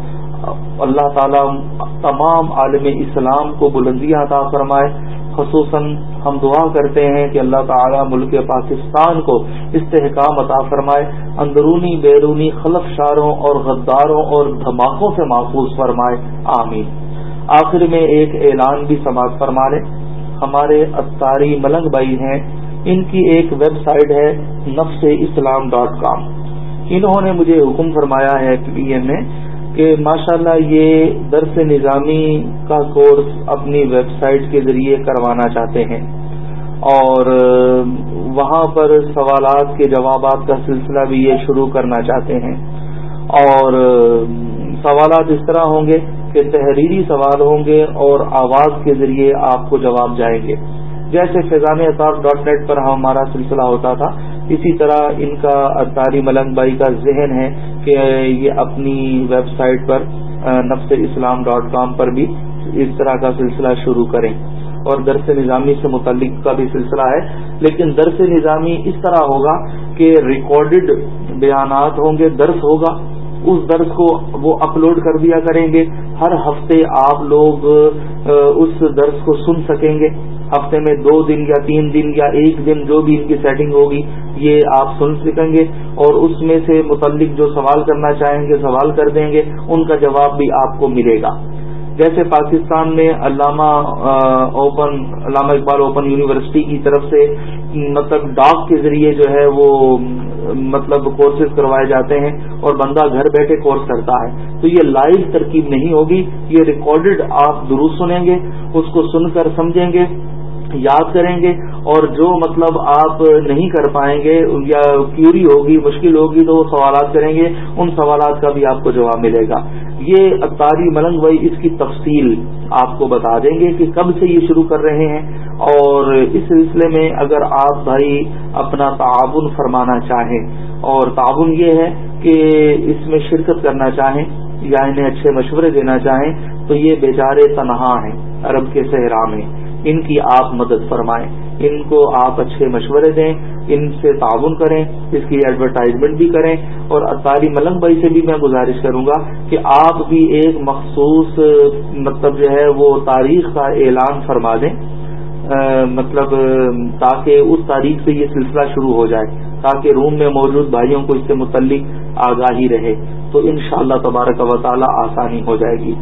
اللہ تعالیٰ تمام عالم اسلام کو بلندیاں عطا فرمائے۔ خصوصاً ہم دعا کرتے ہیں کہ اللہ تعالیٰ ملک پاکستان کو استحکام عطا فرمائے۔ اندرونی، بیرونی خلف شاروں اور غداروں اور دھماکوں سے محفوظ فرمائے۔ آمین۔ آخر میں ایک اعلان بھی سماعت فرما لیں۔ ہمارے اتاری ملنگ بھائی ہیں۔ ان کی ایک ویب سائٹ ہے نفس اسلام ڈاٹ کام۔ انہوں نے مجھے حکم فرمایا ہے پی ایم میں کہ ماشاءاللہ یہ درس نظامی کا کورس اپنی ویب سائٹ کے ذریعے کروانا چاہتے ہیں اور وہاں پر سوالات کے جوابات کا سلسلہ بھی یہ شروع کرنا چاہتے ہیں اور سوالات اس طرح ہوں گے کہ تحریری سوال ہوں گے اور آواز کے ذریعے آپ کو جواب جائیں گے۔ جیسے فیضان اطاف ڈاٹ نیٹ پر ہمارا سلسلہ ہوتا تھا، اسی طرح ان کا تاری ملنگ بھائی کا ذہن ہے کہ یہ اپنی ویب سائٹ پر نفس اسلام ڈاٹ کام پر بھی اس طرح کا سلسلہ شروع کریں۔ اور درس نظامی سے متعلق کا بھی سلسلہ ہے۔ لیکن درس نظامی اس طرح ہوگا کہ ریکارڈڈ بیانات ہوں گے، درس ہوگا۔ اس درس کو وہ اپلوڈ کر دیا کریں گے۔ ہر ہفتے آپ لوگ اس درس کو سن سکیں گے۔ ہفتے میں دو دن یا تین دن یا ایک دن جو بھی ان کی سیٹنگ ہوگی، یہ آپ سن سکیں گے اور اس میں سے متعلق جو سوال کرنا چاہیں گے، سوال کر دیں گے، ان کا جواب بھی آپ کو ملے گا۔ جیسے پاکستان میں علامہ اوپن، علامہ اقبال اوپن یونیورسٹی کی طرف سے مطلب ڈاک کے ذریعے جو ہے وہ مطلب کورسز کروائے جاتے ہیں اور بندہ گھر بیٹھے کورس کرتا ہے۔ تو یہ لائیو ترکیب نہیں ہوگی، یہ ریکارڈڈ آپ درست سنیں گے، اس کو سن کر سمجھیں گے۔ یاد کریں گے اور جو مطلب آپ نہیں کر پائیں گے یا کیوری ہوگی، مشکل ہوگی تو وہ سوالات کریں گے، ان سوالات کا بھی آپ کو جواب ملے گا۔ یہ اطاری ملنگ بھائی اس کی تفصیل آپ کو بتا دیں گے کہ کب سے یہ شروع کر رہے ہیں اور اس سلسلے میں اگر آپ بھائی اپنا تعاون فرمانا چاہیں اور تعاون یہ ہے کہ اس میں شرکت کرنا چاہیں یا انہیں اچھے مشورے دینا چاہیں تو یہ بیچارے تنہا ہیں، عرب کے صحرا میں۔ ان کی آپ مدد فرمائیں، ان کو آپ اچھے مشورے دیں، ان سے تعاون کریں، اس کی ایڈورٹائزمنٹ بھی کریں، اور اطاری ملنگ بھائی سے بھی میں گزارش کروں گا کہ آپ بھی ایک مخصوص مطلب جو ہے وہ تاریخ کا اعلان فرما دیں مطلب تاکہ اس تاریخ سے یہ سلسلہ شروع ہو جائے، تاکہ روم میں موجود بھائیوں کو اس سے متعلق آگاہی رہے، تو ان شاء اللہ تبارک و تعالی آسانی ہو جائے گی۔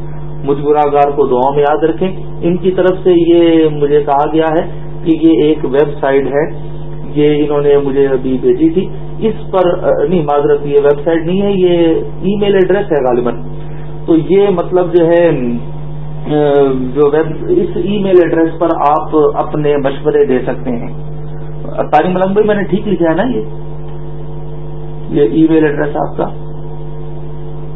مجھ گار کو دعاؤں میں یاد رکھیں۔ ان کی طرف سے یہ مجھے کہا گیا ہے کہ یہ ایک ویب سائٹ ہے۔ یہ انہوں نے مجھے ابھی بھیجی تھی۔ اس پر، نہیں، معذرت، یہ ویب سائٹ نہیں ہے، یہ ای میل ایڈریس ہے غالباً۔ تو یہ مطلب جو ہے جو ویب، اس ای میل ایڈریس پر آپ اپنے مشورے دے سکتے ہیں۔ تاری ملنگ بھائی، میں نے ٹھیک لکھا ہے نا یہ ای میل ایڈریس آپ کا؟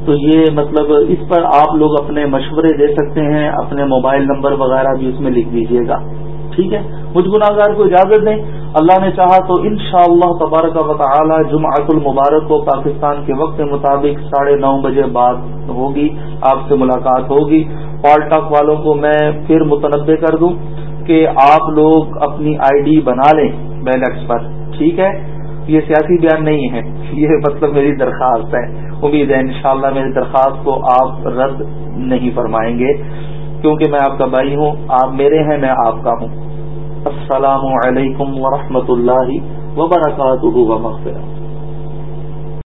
تو یہ مطلب اس پر آپ لوگ اپنے مشورے دے سکتے ہیں، اپنے موبائل نمبر وغیرہ بھی اس میں لکھ دیجیے گا۔ ٹھیک ہے؟ مجھ گناگار کو اجازت دیں۔ اللہ نے چاہا تو ان شاء اللہ تبارک و تعالی جمعۃ المبارک کو پاکستان کے وقت کے مطابق ساڑھے نو بجے بعد ہوگی، آپ سے ملاقات ہوگی۔ پال ٹاک والوں کو میں پھر متنوع کر دوں کہ آپ لوگ اپنی آئی ڈی بنا لیں بیلٹس پر۔ ٹھیک ہے؟ یہ سیاسی بیان نہیں ہے۔ یہ مطلب میری درخواست ہے۔ امید ہے انشاءاللہ میری درخواست کو آپ رد نہیں فرمائیں گے، کیونکہ میں آپ کا بھائی ہوں، آپ میرے ہیں، میں آپ کا ہوں۔ السلام علیکم ورحمۃ اللہ وبرکاتہ